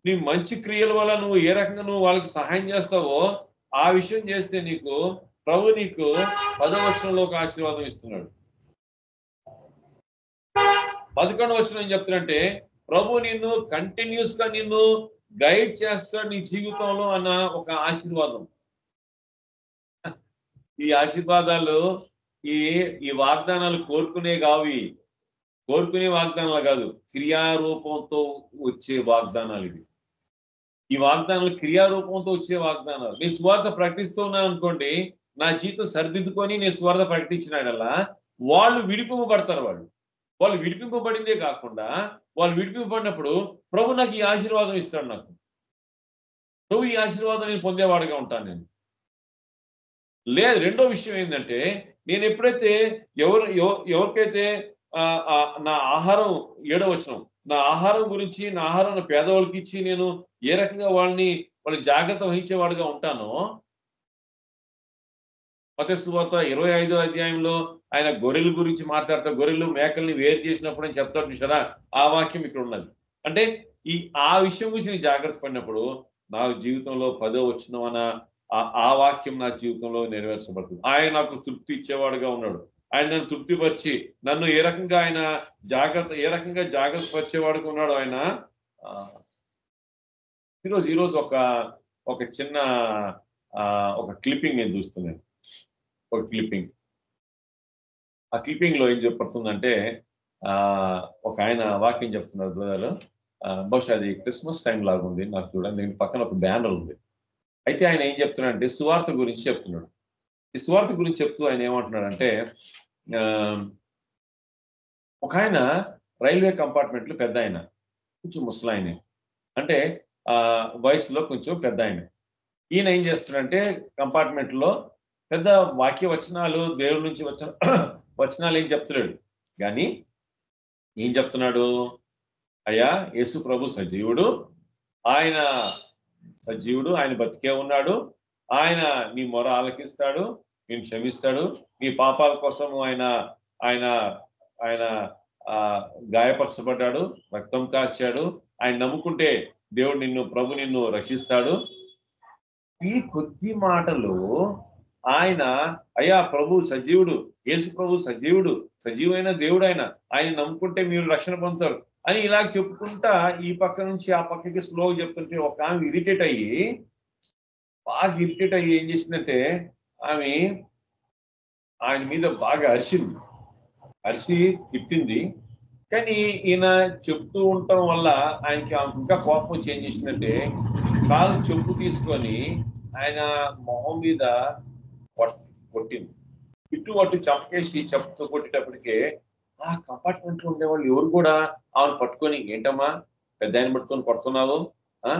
నీ మంచి క్రియల వల్ల నువ్వు ఏ రకంగా నువ్వు వాళ్ళకి సహాయం చేస్తావో ఆ విషయం చేస్తే నీకు ప్రభు నీకు పదవచనంలో ఒక ఆశీర్వాదం ఇస్తున్నాడు. పదకొండు వచ్చిన ఏం చెప్తున్నాడంటే ప్రభు నిన్ను కంటిన్యూస్గా నిన్ను గైడ్ చేస్తాడు నీ జీవితంలో అన్న ఒక ఆశీర్వాదం. ఈ ఆశీర్వాదాలు ఈ ఈ వాగ్దానాలు కోరుకునే కావి కోరుకునే వాగ్దానాలు కాదు క్రియారూపంతో వచ్చే వాగ్దానాలు ఇవి. ఈ వాగ్దానాలు క్రియారూపంతో వచ్చే వాగ్దానాలు. నేను స్వార్థ ప్రకటిస్తూ ఉన్నాను అనుకోండి నా జీతం సరిదిద్దుకొని నేను స్వార్థ ప్రకటించినాడల్లా వాళ్ళు విడిపింపబడతారు వాళ్ళు. వాళ్ళు విడిపింపబడిందే కాకుండా వాళ్ళు విడిపింపబడినప్పుడు ప్రభు నాకు ఈ ఆశీర్వాదం ఇస్తాడు నాకు. ప్రభు ఈ ఆశీర్వాదం నేను పొందేవాడిగా ఉంటాను నేను. లేదు రెండో విషయం ఏంటంటే నేను ఎప్పుడైతే ఎవరు ఎవరికైతే ఆ, నా ఆహారం ఏడో నా ఆహారం గురించి నా ఆహారం నా పేదవాళ్ళకి ఇచ్చి నేను ఏ రకంగా వాళ్ళని వాళ్ళ జాగ్రత్త వహించేవాడుగా ఉంటానో మత సువార్త ఇరవై ఐదో అధ్యాయంలో ఆయన గొర్రెల గురించి మాట్లాడతా గొర్రెలు మేకల్ని వేరు చేసినప్పుడు అని చెప్తాడు చూసారా ఆ వాక్యం ఇక్కడ ఉన్నది. అంటే ఈ ఆ విషయం గురించి నేను జాగ్రత్త పడినప్పుడు నా జీవితంలో పదో వచ్చిన ఆ వాక్యం నా జీవితంలో నెరవేర్చబడుతుంది. ఆయన నాకు తృప్తి ఇచ్చేవాడుగా ఉన్నాడు. ఆయన నన్ను తృప్తిపరిచి నన్ను ఏ రకంగా ఆయన జాగ్రత్త ఏ రకంగా జాగ్రత్త పరిచేవాడుగా ఉన్నాడు ఆయన? ఈరోజు ఈరోజు ఒక ఒక చిన్న ఆ, ఒక క్లిప్పింగ్ నేను చూస్తున్నాను. ఒక క్లిప్పింగ్ ఆ క్లిప్పింగ్లో ఏం చెప్పడుతుందంటే ఆ ఒక ఆయన వాక్యం చెప్తున్నారు బ్రదర్. బహుశా అది క్రిస్మస్ టైం లాగా ఉంది నాకు చూడండి. నేను పక్కన ఒక బ్యానర్ ఉంది. అయితే ఆయన ఏం చెప్తున్నాడంటే సువార్త గురించి చెప్తున్నాడు. ఈ సువార్త గురించి చెప్తూ ఆయన ఏమంటున్నాడంటే ఆ, ఒక ఆయన రైల్వే కంపార్ట్మెంట్లో పెద్ద ఆయన కొంచెం ముసలాయనే. అంటే ఆ వయసులో కొంచెం పెద్ద ఆయన. ఈయన ఏం చేస్తున్నాడంటే కంపార్ట్మెంట్లో పెద్ద వాక్య వచనాలు దేవుడి నుంచి వచ్చిన వచనాలు ఏం చెప్తున్నాడు కానీ ఏం చెప్తున్నాడు? అయ్యా యేసు ప్రభు సజీవుడు. ఆయన సజీవుడు ఆయన బతికే ఉన్నాడు. ఆయన నీ మొర ఆలకిస్తాడు నేను క్షమిస్తాడు. నీ పాపాల కోసం ఆయన ఆయన ఆయన ఆ గాయపరచబడ్డాడు రక్తం కాల్చాడు ఆయన నమ్ముకుంటే దేవుడు నిన్ను ప్రభు నిన్ను రక్షిస్తాడు. ఈ కొద్ది మాటలు ఆయన అయ్యా ప్రభు సజీవుడు యేసు ప్రభు సజీవుడు సజీవైన దేవుడు ఆయన ఆయన నమ్ముకుంటే మీరు రక్షణ పొందుతారు అని ఇలా చెప్పుకుంటా ఈ పక్క నుంచి ఆ పక్కకి స్లో చెప్తుంటే ఒక ఆమె ఇరిటేట్ అయ్యి బాగా ఇరిటేట్ అయ్యి ఏం చేసిందంటే ఆమె ఆయన మీద బాగా అరిసింది. అరిసి తిట్టింది. కానీ ఈయన చెప్తూ ఉండటం వల్ల ఆయనకి ఇంకా కోపం వచ్చి ఏం చేసిందంటే కాలు చెప్పు తీసుకొని ఆయన మొహం మీద కొట్టింది ఇటు అటు చంపకేసి చెప్పుతో కొట్టేటప్పటికే ఆ కంపార్ట్మెంట్లో ఉండేవాళ్ళు ఎవరు కూడా ఆమెను పట్టుకొని ఏంటమ్మా పెద్ద ఆయన పట్టుకొని కొడుతున్నావు? ఆ?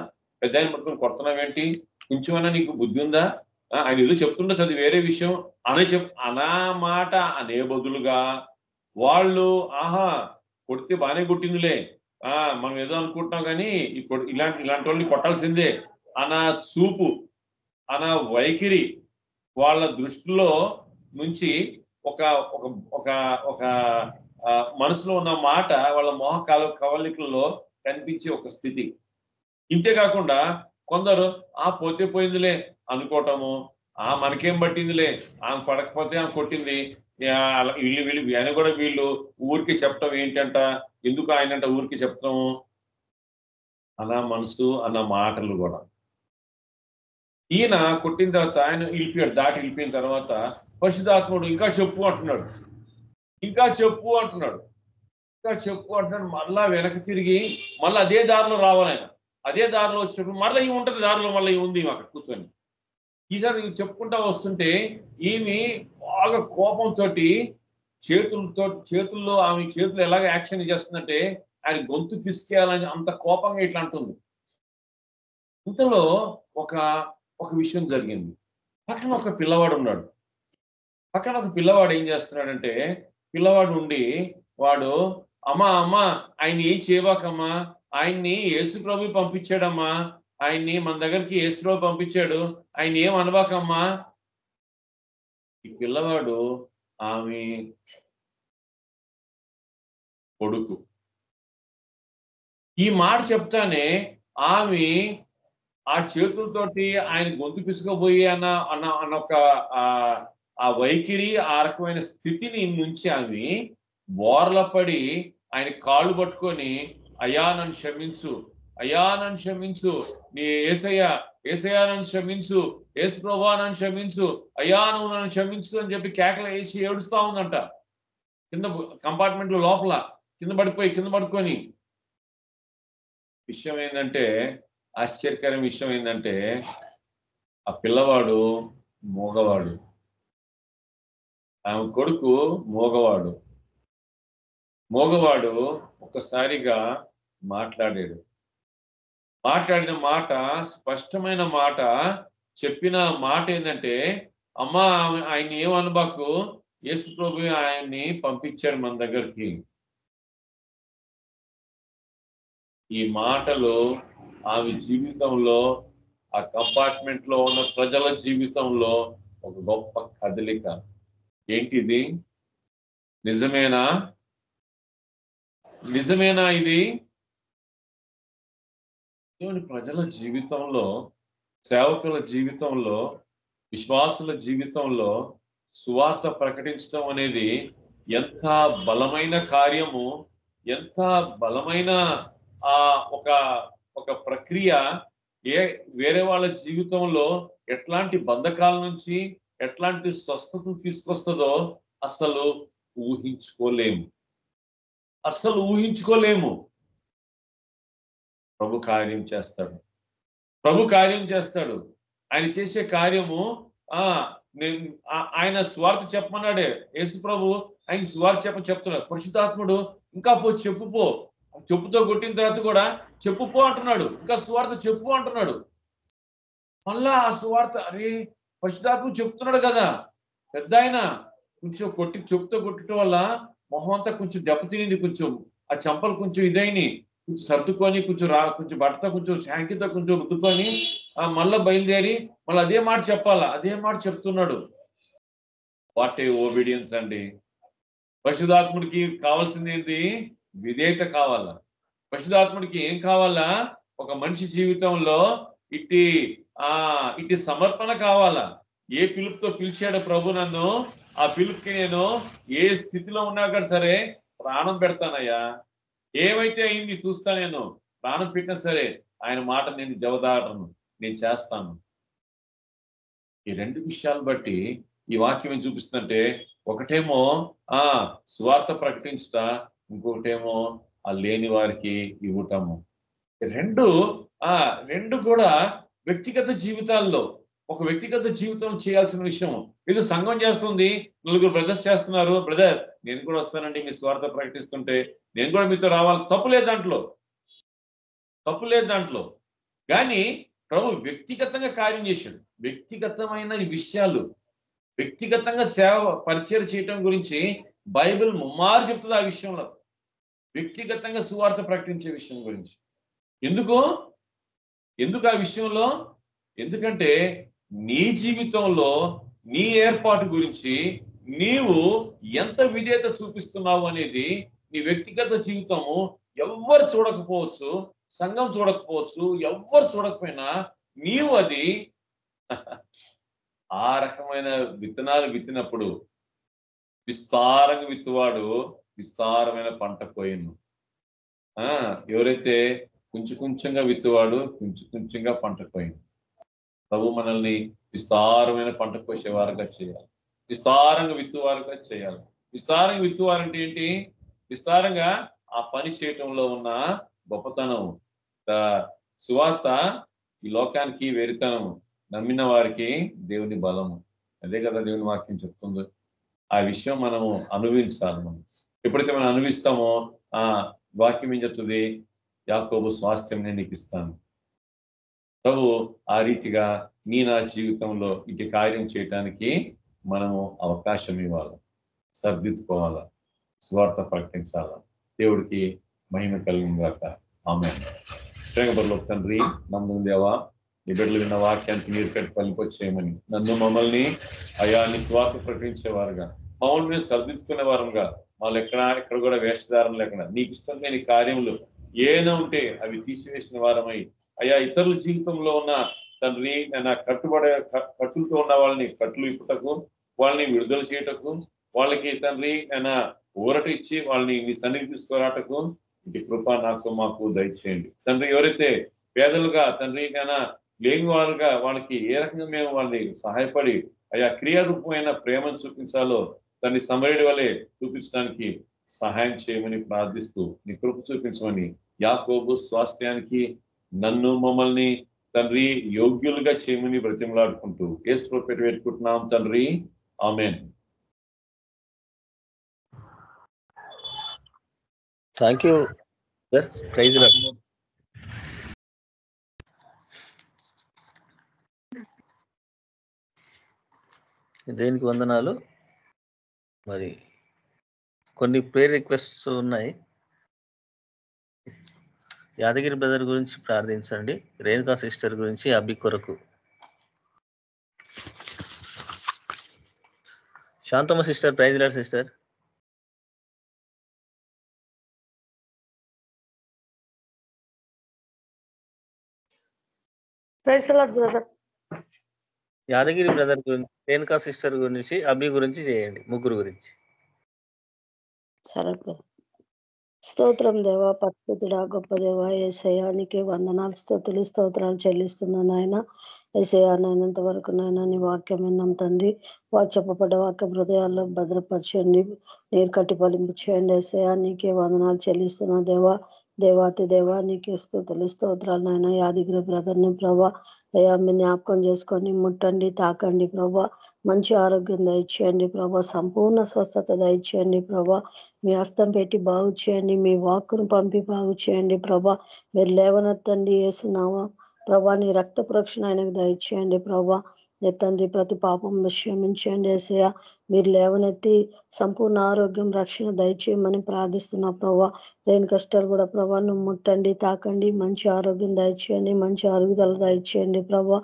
పెద్ద ఆయన పట్టుకొని కొడుతున్నావేంటి? కొంచెమన్నా నీకు బుద్ధి ఉందా? ఆ, ఆయన ఏదో చెప్తుండొచ్చు అది వేరే విషయం. అనే చెప్ అనా మాట అనే బదులుగా వాళ్ళు ఆహా కొడితే బాగానే కొట్టిందిలే. ఆ మనం ఏదో అనుకుంటున్నాం కానీ ఇప్పుడు ఇలాంటి ఇలాంటి వాళ్ళని కొట్టాల్సిందే. అనా చూపు అనా వైఖరి వాళ్ళ దృష్టిలో నుంచి ఒక ఒక ఒక ఒక మనసులో ఉన్న మాట వాళ్ళ మోహ కల కవలికల్లో కనిపించే ఒక స్థితి. ఇంతే కాకుండా కొందరు ఆ పోతే పోయిందిలే అనుకోవటము ఆ మనకేం పట్టిందిలే ఆమె పడకపోతే ఆమె కొట్టింది. వీళ్ళు వీళ్ళు ఆయన కూడా వీళ్ళు ఊరికి చెప్పటం ఏంటంట? ఎందుకు ఆయనంట ఊరికి చెప్తాము? అలా మనసు అన్న మాటలు కూడా. ఈయన కొట్టిన తర్వాత ఆయన వెళ్ళిపోయాడు దాటి వెళ్ళిపోయిన తర్వాత పరిశుధాత్ముడు ఇంకా చెప్పు అంటున్నాడు. ఇంకా చెప్పు అంటున్నాడు. ఇంకా చెప్పు అంటున్నాడు. మళ్ళా వెనక తిరిగి మళ్ళీ అదే దారిలో రావాలి ఆయన. అదే దారిలో వచ్చినప్పుడు మళ్ళీ ఈ ఉంటది దారిలో మళ్ళీ ఉంది అక్కడ కూర్చొని. ఈసారి చెప్పుకుంటా వస్తుంటే ఈమె బాగా కోపంతో చేతులతో చేతుల్లో ఆమె చేతులు ఎలాగ యాక్షన్ చేస్తుందంటే ఆయన గొంతు పిసికేయాలని అంత కోపంగా ఇట్లా అంటుంది. ఇంతలో ఒక ఒక విషయం జరిగింది. పక్కన ఒక పిల్లవాడు ఉన్నాడు. పక్కన ఒక పిల్లవాడు ఏం చేస్తున్నాడంటే పిల్లవాడు ఉండి వాడు అమ్మా అమ్మా ఆయన ఏం చేయబాకమ్మా? ఆయన్ని యేసుప్రభు పంపించాడమ్మా. ఆయన్ని మన దగ్గరికి యేసు ప్రభు పంపించాడు. ఆయన ఏం అనబాకమ్మా? ఈ పిల్లవాడు ఆమె కొడుకు. ఈ మాట చెప్తానే ఆమె ఆ చేతులతోటి ఆయన గొంతు పిసుకపోయి అన్న అన్న అన్న ఒక ఆ ఆ వైఖరి ఆ రకమైన స్థితిని నుంచి అవి బోర్ల పడి ఆయన కాళ్ళు పట్టుకొని అయ్యా నన్ను క్షమించు. అయ్యా నన్ను క్షమించు. నీ ఏసయ్య ఏసయ్యా నన్ను క్షమించు. ఏసు ప్రభా నన్ను క్షమించు. అయ్యా నువ్వు నన్ను క్షమించు అని చెప్పి కేకలు వేసి ఏడుస్తా ఉందంట. కింద కంపార్ట్మెంట్ లోపల కింద పడిపోయి కింద పడుకొని. విషయం ఏంటంటే ఆశ్చర్యకరమైన విషయం ఏంటంటే ఆ పిల్లవాడు మూగవాడు. ఆమె కొడుకు మూగవాడు. మూగవాడు ఒక్కసారిగా మాట్లాడాడు. మాట్లాడిన మాట స్పష్టమైన మాట చెప్పిన మాట ఏంటంటే అమ్మ ఆమె- ఆయన ఏమనబాకు యేసు ప్రభు ఆయన్ని పంపించాడు మన దగ్గరికి. ఈ మాటలు ఆమె జీవితంలో ఆ కంపార్ట్మెంట్లో ఉన్న ప్రజల జీవితంలో ఒక గొప్ప కదలిక. ఏంటిది? నిజమేనా? నిజమేనా ఇది? దేవుని ప్రజల జీవితంలో సేవకుల జీవితంలో విశ్వాసుల జీవితంలో సువార్త ప్రకటించడం అనేది ఎంత బలమైన కార్యము ఎంత బలమైన ఆ ఒక ఒక ప్రక్రియ ఏ వేరే వాళ్ళ జీవితంలో ఎట్లాంటి బంధకాల నుంచి ఎట్లాంటి స్వస్థత తీసుకొస్తుందో అసలు ఊహించుకోలేము. అస్సలు ఊహించుకోలేము. ప్రభు కార్యం చేస్తాడు. ప్రభు కార్యం చేస్తాడు. ఆయన చేసే కార్యము ఆ నేను ఆయన స్వార్థ చెప్పమన్నాడే. యేసు ప్రభు ఆయన స్వార్థ చెప్ప చెప్తున్నాడు. పరిశుద్ధాత్ముడు ఇంకా పో చెప్పుపో చెప్పుతో కొట్టిన తర్వాత కూడా చెప్పుపో అంటున్నాడు. ఇంకా స్వార్థ చెప్పు అంటున్నాడు. మళ్ళా ఆ సువార్త అరే పరిశుధాత్మ చెప్తున్నాడు కదా. పెద్ద ఆయన కొంచెం కొట్టి చెప్పుతో కొట్టడం వల్ల మొహం అంతా కొంచెం దెబ్బతినింది కొంచెం. ఆ చెంపలు కొంచెం ఇదైని కొంచెం సర్దుకొని కొంచెం రా కొంచెం బట్టతో కొంచెం శాంకితో కొంచెం రుద్దుకొని ఆ మళ్ళా బయలుదేరి మళ్ళీ అదే మాట చెప్పాలా? అదే మాట చెప్తున్నాడు. వాట్ ఏ ఓబీడియన్స్ అండి. పరిశుధాత్ముడికి కావాల్సింది ఏంటి విధేయత కావాలా? పరిశుధాత్ముడికి ఏం కావాలా? ఒక మనిషి జీవితంలో ఇట్టి ఆ ఇట్టి సమర్పణ కావాలా? ఏ పిలుపుతో పిలిచాడు ప్రభు నన్ను? ఆ పిలుపుకి నేను ఏ స్థితిలో ఉన్నా కానీ సరే ప్రాణం పెడతానయ్యా. ఏమైతే అయింది చూస్తా నేను. ప్రాణం పెట్టినా సరే ఆయన మాట నేను జవదాడను నేను చేస్తాను. ఈ రెండు విషయాలు బట్టి ఈ వాక్యం ఏం చూపిస్తుందంటే ఒకటేమో ఆ స్వార్థ ప్రకటించుట ఇంకోటేమో ఆ లేని వారికి ఇవ్వటము. రెండు ఆ రెండు కూడా వ్యక్తిగత జీవితాల్లో ఒక వ్యక్తిగత జీవితం చేయాల్సిన విషయం. ఇది సంఘం చేస్తుంది నలుగురు బ్రదర్స్ చేస్తున్నారు బ్రదర్ నేను కూడా వస్తానండి మీ స్వార్థ ప్రకటిస్తుంటే నేను కూడా మీతో రావాలి. తప్పు లేదు దాంట్లో. తప్పు లేదు దాంట్లో. కానీ ప్రభు వ్యక్తిగతంగా కార్యం చేశాడు. వ్యక్తిగతమైన విషయాలు వ్యక్తిగతంగా సేవ పరిచయం చేయటం గురించి బైబిల్ ముమ్మారు చెప్తుంది ఆ విషయంలో. వ్యక్తిగతంగా సువార్త ప్రకటించే విషయం గురించి. ఎందుకు? ఎందుకు ఆ విషయంలో? ఎందుకంటే నీ జీవితంలో నీ ఏర్పాటు గురించి నీవు ఎంత విధేయత చూపిస్తున్నావు అనేది నీ వ్యక్తిగత జీవితము ఎవ్వరు చూడకపోవచ్చు సంఘం చూడకపోవచ్చు ఎవ్వరు చూడకపోయినా నీవు అది ఆ రకమైన విత్తనాలు విత్తినప్పుడు విస్తారంగా విత్తువాడు విస్తారమైన పంట కోయను. ఆ ఎవరైతే కొంచెం కొంచెంగా విత్తువాడు కొంచెం కొంచెంగా పంట కోయను. ప్రభు మనల్ని విస్తారమైన పంట కోసేవారుగా చేయాలి. విస్తారంగా విత్తువారుగా చేయాలి. విస్తారంగా విత్తువారంటే ఏంటి? విస్తారంగా ఆ పని చేయటంలో ఉన్న గొప్పతనం సువార్త ఈ లోకానికి వెరితనం నమ్మిన వారికి దేవుని బలము. అదే కదా దేవుని వాక్యం చెప్తుంది. ఆ విషయం మనము అనుభవించాలి. మనం ఎప్పుడైతే మనం అనుభవిస్తామో ఆ వాక్యం ఏం చెప్తుంది? యాకోబు స్వాస్థ్యం నేను నీకు ఇస్తాను. ప్రభు ఆ రీతిగా నీ నా జీవితంలో ఇటు కార్యం చేయటానికి మనము అవకాశం ఇవ్వాలి. సర్దిద్దుకోవాలా? స్వార్థ ప్రకటించాలా? దేవుడికి మహిమ కలిగిన ఆమె ప్రేమలో తండ్రి నమ్ము దేవా నీ బిడ్డలు విన్న వాక్యానికి నీరు కట్టి పలిపొచ్చేయమని నన్ను మమ్మల్ని అయా నీ ప్రకటించేవారుగా. మమ్మల్ని మేము సర్దించుకునే వారంగా. వాళ్ళు ఎక్కడ ఎక్కడ కూడా వేషధారణ లేకుండా. నీకు ఇష్టం లేని కార్యములు ఏనా ఉంటే అవి తీసివేసిన వారమై. అయా ఇతరుల జీవితంలో ఉన్న తండ్రి నేను కట్టుబడే కట్టులతో ఉన్న వాళ్ళని కట్టులు ఇప్పుటకు వాళ్ళని విడుదల చేయటకు వాళ్ళకి తండ్రి నేను ఊరట ఇచ్చి వాళ్ళని మీ సన్నిధి తీసుకురాటకు ఇంటి కృప నాకు మాకు దయచేయండి. తండ్రి ఎవరైతే పేదలుగా తండ్రి నేను లేని వారుగా వాళ్ళకి ఏ రకంగా మేము వాళ్ళని సహాయపడి అయా క్రియారూపమైన ప్రేమను చూపించాలో దాన్ని సమరుడి వలె చూపించడానికి సహాయం చేయమని ప్రార్థిస్తూ నీ కృప చూపించమని యాకోబు స్వాస్థ్యానికి నన్ను మమ్మల్ని తండ్రి యోగ్యులుగా చేయమని బ్రతిమలాడుకుంటూ ఏసు పెట్టి పెట్టుకుంటున్నాం తండ్రి. Amen. Thank you sir praise దేనికి వందనాలు? మరి కొన్ని ప్రేయర్ రిక్వెస్ట్స్ ఉన్నాయి. యాదగిరి బ్రదర్ గురించి ప్రార్థించండి. రేణుకా సిస్టర్ గురించి అబ్బి కొరకు. Shanthamma sister praise Lord sister praise Lord brother Yadagiri brother గురించి రేణుకా సిస్టర్ గురించి అభి గురించి చేయండి ముగ్గురు గురించి. సరే స్తోత్రం దేవ పరిస్థితుడా గొప్ప దేవ ఏసయానికి వందనాలు స్థుతులు స్తోత్రాలు చెల్లిస్తున్నాను ఆయన ఏసయానంత వరకు నాయన నీ వాక్యం విన్నాం తండ్రి. వా చెప్పబడ్డ వాక్యం హృదయాల్లో భద్రపరచండి నీరు కట్టి ఫలింపు చేయండి ఏసయానికి వందనాలు చెల్లిస్తున్నా దేవా. దేవాతి దేవా నీకే స్తోతులు స్తోత్రాలు నాయన. యాదగిరి బ్రదర్ని ప్రభా అయ్యా మీ జ్ఞాపకం చేసుకొని ముట్టండి తాకండి ప్రభా. మంచి ఆరోగ్యం దయచేయండి ప్రభా. సంపూర్ణ స్వస్థత దయచేయండి ప్రభా. మీ హస్తం పెట్టి బాగు చేయండి మీ వాక్కును పంపి బాగు చేయండి ప్రభా. మీరు లేవనెత్తండి వేసినావా ప్రభా నీ రక్త ప్రోక్షణ ఆయనకు దయచేయండి ప్రభా. ఏ తండ్రి ప్రతి పాపం క్షమించండి ఏసయ్య. మీరు లేవనెత్తి సంపూర్ణ ఆరోగ్యం రక్షణ దయచేయమని ప్రార్థిస్తున్నా ప్రభా. లేని కష్టాలు కూడా ప్రభాను ముట్టండి తాకండి. మంచి ఆరోగ్యం దయచేయండి మంచి అరుగుదల దయచేయండి ప్రభా.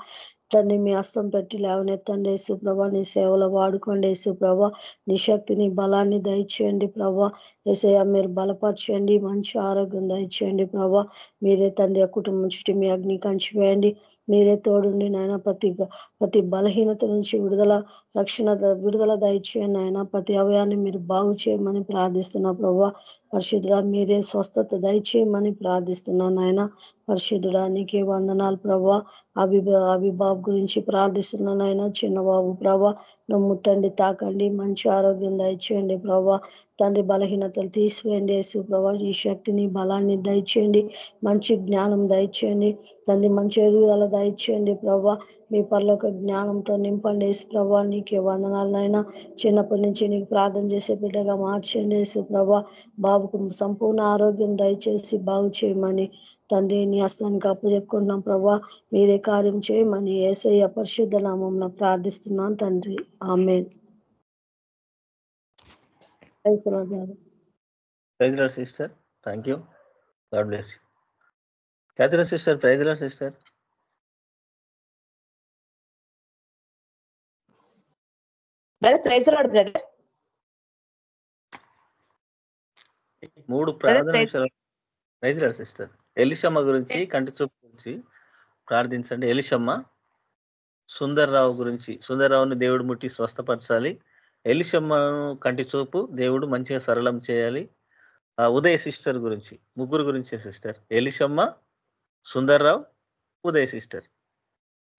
తండ్రి మీ హస్తం పెట్టి లేవనెత్తండి యేసు ప్రభా. నీ సేవలో వాడుకోండి యేసు ప్రభా. నీ శక్తిని బలాన్ని దయచేయండి ప్రభా. ఏసయ్య మీరు బలపరచండి మంచి ఆరోగ్యం దయచేయండి ప్రభా. మీరే తండ్రి ఆ కుటుంబం చుట్టూ మీ అగ్ని కంచి వేయండి మీరే తోడుండి నాయన. ప్రతి ప్రతి బలహీనత నుంచి విడుదల రక్షణ విడుదల దయచేయండి నాయన. ప్రతి అవయాన్ని మీరు బాగు చేయమని ప్రార్థిస్తున్నా ప్రభా పరిశుద్ధుడా మీరే స్వస్థత దయచేయమని ప్రార్థిస్తున్నాను నాయన. పరిశుద్ధుడా నీకే వందనాలు ప్రభా అభిబా అభిబాబు గురించి ప్రార్థిస్తున్నాను ఆయన చిన్నబాబు ప్రభా ముట్టండి తాకండి మంచి ఆరోగ్యం దయచేయండి ప్రభా. తండ్రి బలహీనతలు తీసివేయండి యేసు ప్రభా. ఈ శక్తిని బలాన్ని దయచేయండి మంచి జ్ఞానం దయచేయండి తండ్రి మంచి ఎదుగుదల దయచేయండి ప్రభా. మీ పర్లోక జ్ఞానంతో నింపండి యేసు ప్రభా. నీకే వందనాలనైనా చిన్నప్పటి నుంచి నీకు ప్రార్థన చేసే బిడ్డగా మార్చండి యేసు ప్రభా. బాబుకు సంపూర్ణ ఆరోగ్యం దయచేసి బాగు చేయమని తండ్రి నీ హస్తానికి అప్పు చెప్పుకుంటున్నాం ప్రభా. మీరే కార్యం చేయమని ఏసయ్య పరిశుద్ధ నామంలో ప్రార్థిస్తున్నాను తండ్రి. ఆమె sister thank you God bless you Catherine sister sister brother praise Lord brother మూడు ప్రార్థన praise- విషయాలు ప్రైజ్ లాడ్ సిస్టర్. ఎలిషమ్మ గురించి కంటి చూపు గురించి ప్రార్థించండి. ఎలిషమ్మ సుందర్రావు గురించి సుందర్రావుని దేవుడు ముట్టి స్వస్థపరచాలి. ఎలిషమ్మను కంటి చూపు దేవుడు మంచిగా సరళం చేయాలి. ఆ ఉదయ్ సిస్టర్ గురించి ముగ్గురు గురించి సిస్టర్. ఎలిషమ్మ సుందర్రావు ఉదయ్ సిస్టర్.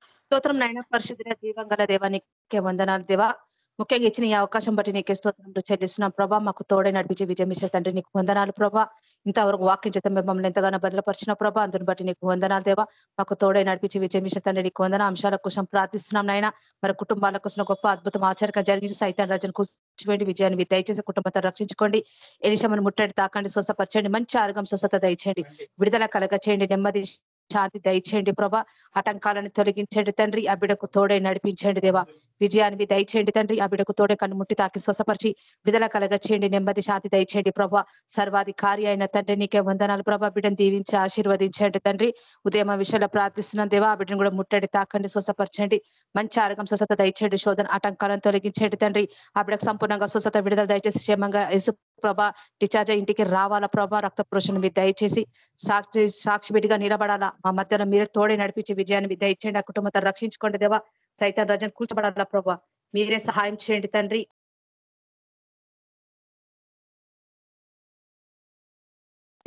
స్తోత్రం నాయన పరిశుద్ధ జీవం గల దేవా నీకే వందనాలు దేవా. ముఖ్యంగా ఇచ్చిన ఈ అవకాశం బట్టి నీకే స్తోత్రం చెల్లిస్తున్నాం. ప్రభా మాకు తోడే నడిపించి విజయం ఇచ్చే తండ్రి నీకు వందనాలు ప్రభా. ఇంతవరకు వాక్యం చేత మిమ్మల్ని ఎంతగానో బదలపరిచిన ప్రభా. అందుని బట్టి నీకు వందనాలు దేవా. మాకు తోడే నడిపించి విజయం ఇచ్చే తండ్రి నీకు వందన అంశాల కోసం ప్రార్థిస్తున్నాం నాయన. మరి కుటుంబాల కోసం గొప్ప అద్భుతం ఆచరణ జరిగించి సైతాన్ రాజును కూర్చోండి విజయాన్ని దయచేసి కుటుంబంతో రక్షించుకోండి. ఎలిషమను ముట్టండి తాకండి స్వస్థపరచండి. మంచి ఆరోగ్యం స్వస్థత దయచేయండి. విడుదల కలగ చేయండి నెమ్మది శాంతి దయచేయండి ప్రభా. ఆటంకాలను తొలగించండి తండ్రి. ఆ బిడకు తోడే నడిపించండి దేవా. విజయాన్ని దయచేయండి తండ్రి. ఆ బిడకు తోడే కన్ను ముట్టి తాకి స్వసపరిచి విడుదల కలగ చేయండి నెమ్మది శాంతి దయచేయండి ప్రభా. సర్వాధికారి అయిన తండ్రి నీకే వందనాలు ప్రభా. బిడ్డను దీవించి ఆశీర్వదించండి తండ్రి. ఉదయం విషయంలో ప్రార్థిస్తున్నాం దేవా. ఆ బిడ్డను కూడా ముట్టండి తాకండి స్వసపరచండి మంచి ఆరోగ్యం స్వస్థత దయచేయండి. శోధన ఆటంకాలను తొలగించండి తండ్రి. ఆ బిడకు సంపూర్ణంగా స్వస్థత విడుదల దయచేసి క్షేమంగా ప్రభా డిశ్చార్జ్ ఇంటికి రావాలా ప్రభా? రక్త పురుషుని మీరు దయచేసి సాక్షి సాక్షి బిడ్డగా నిలబడాలా? మా మధ్యలో మీరు తోడే నడిపించి విజయాన్ని మీద దయచేయండి. ఆ కుటుంబంతో రక్షించుకోండి దేవా. సైతం రజన్ కూర్చోబడాలా ప్రభా? మీరే సహాయం చేయండి తండ్రి.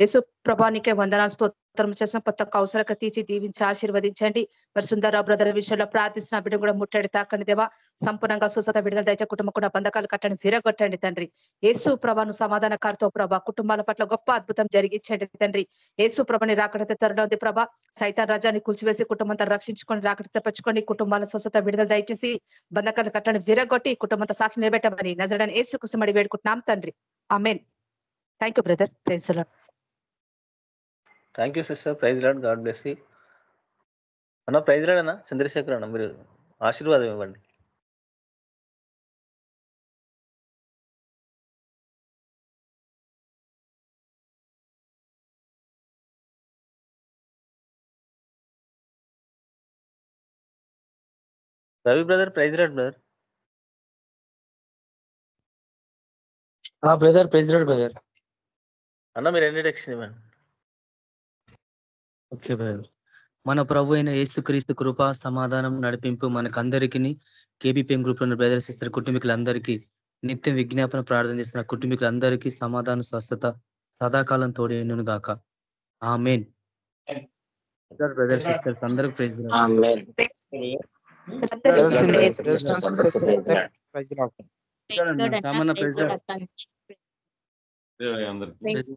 యేసు ప్రభానికే వందనాలు స్తోత్రం చేసిన కొత్త అవసరక తీర్చి దీవించి ఆశీర్వదించండి. మరి సుందరరావు బ్రదర్ విషయంలో ప్రార్థిస్తున్న బిడ్డ కూడా ముట్టడి తాకండి దేవా. సంపూర్ణంగా సుసత విడుదల దయచే కుటుంబం కూడా బంధకాలు కట్టండి విరగొట్టండి తండ్రి. యేసు ప్రభను సమాధానకారితో ప్రభా కుటుంబాల పట్ల గొప్ప అద్భుతం జరిగించండి తండ్రి. యేసు ప్రభని రాకడత ఉంది ప్రభా. సైతాన్ రాజాన్ని కూల్చివేసి కుటుంబంతో రక్షించుకొని రాకడితే పచ్చుకొని కుటుంబాల స్వస్థత విడుదల దయచేసి బంధకాలు కట్టండి విరగొట్టి కుటుంబంతో సాక్షి నిలబెట్టమని నజడని యేసు కుసమడి వేడుకుంటున్నాం తండ్రి. Amen thank you brother ప్రేసలో thank you sister praise Lord God bless you అన్న ప్రైజ్ లాడ్ అన్న. చంద్రశేఖర్ అన్న మీరు ఆశీర్వాదం ఇవ్వండి. Ravi brother praise Lord brother brother president brother అన్న మీరు ఇంట్రడక్షన్ ఇవ్వండి? Okay brother. మన ప్రభు అయిన యేసుక్రీస్తు కృప సమాధానం నడిపింపు మనకందరికి కేబీపీఎం గ్రూప్లో బ్రదర్ సిస్టర్ కుటుంబీకులందరికీ నిత్యం విజ్ఞాపన ప్రార్థన చేస్తున్న కుటుంబీకులందరికీ సమాధానం స్వస్థత సదాకాలం తోడేను గాక. ఆ మెయిన్ బ్రదర్ సిస్టర్స్ అందరికి ప్రైజ్ సామన్న ప్రెసిడెంట్ అందరికి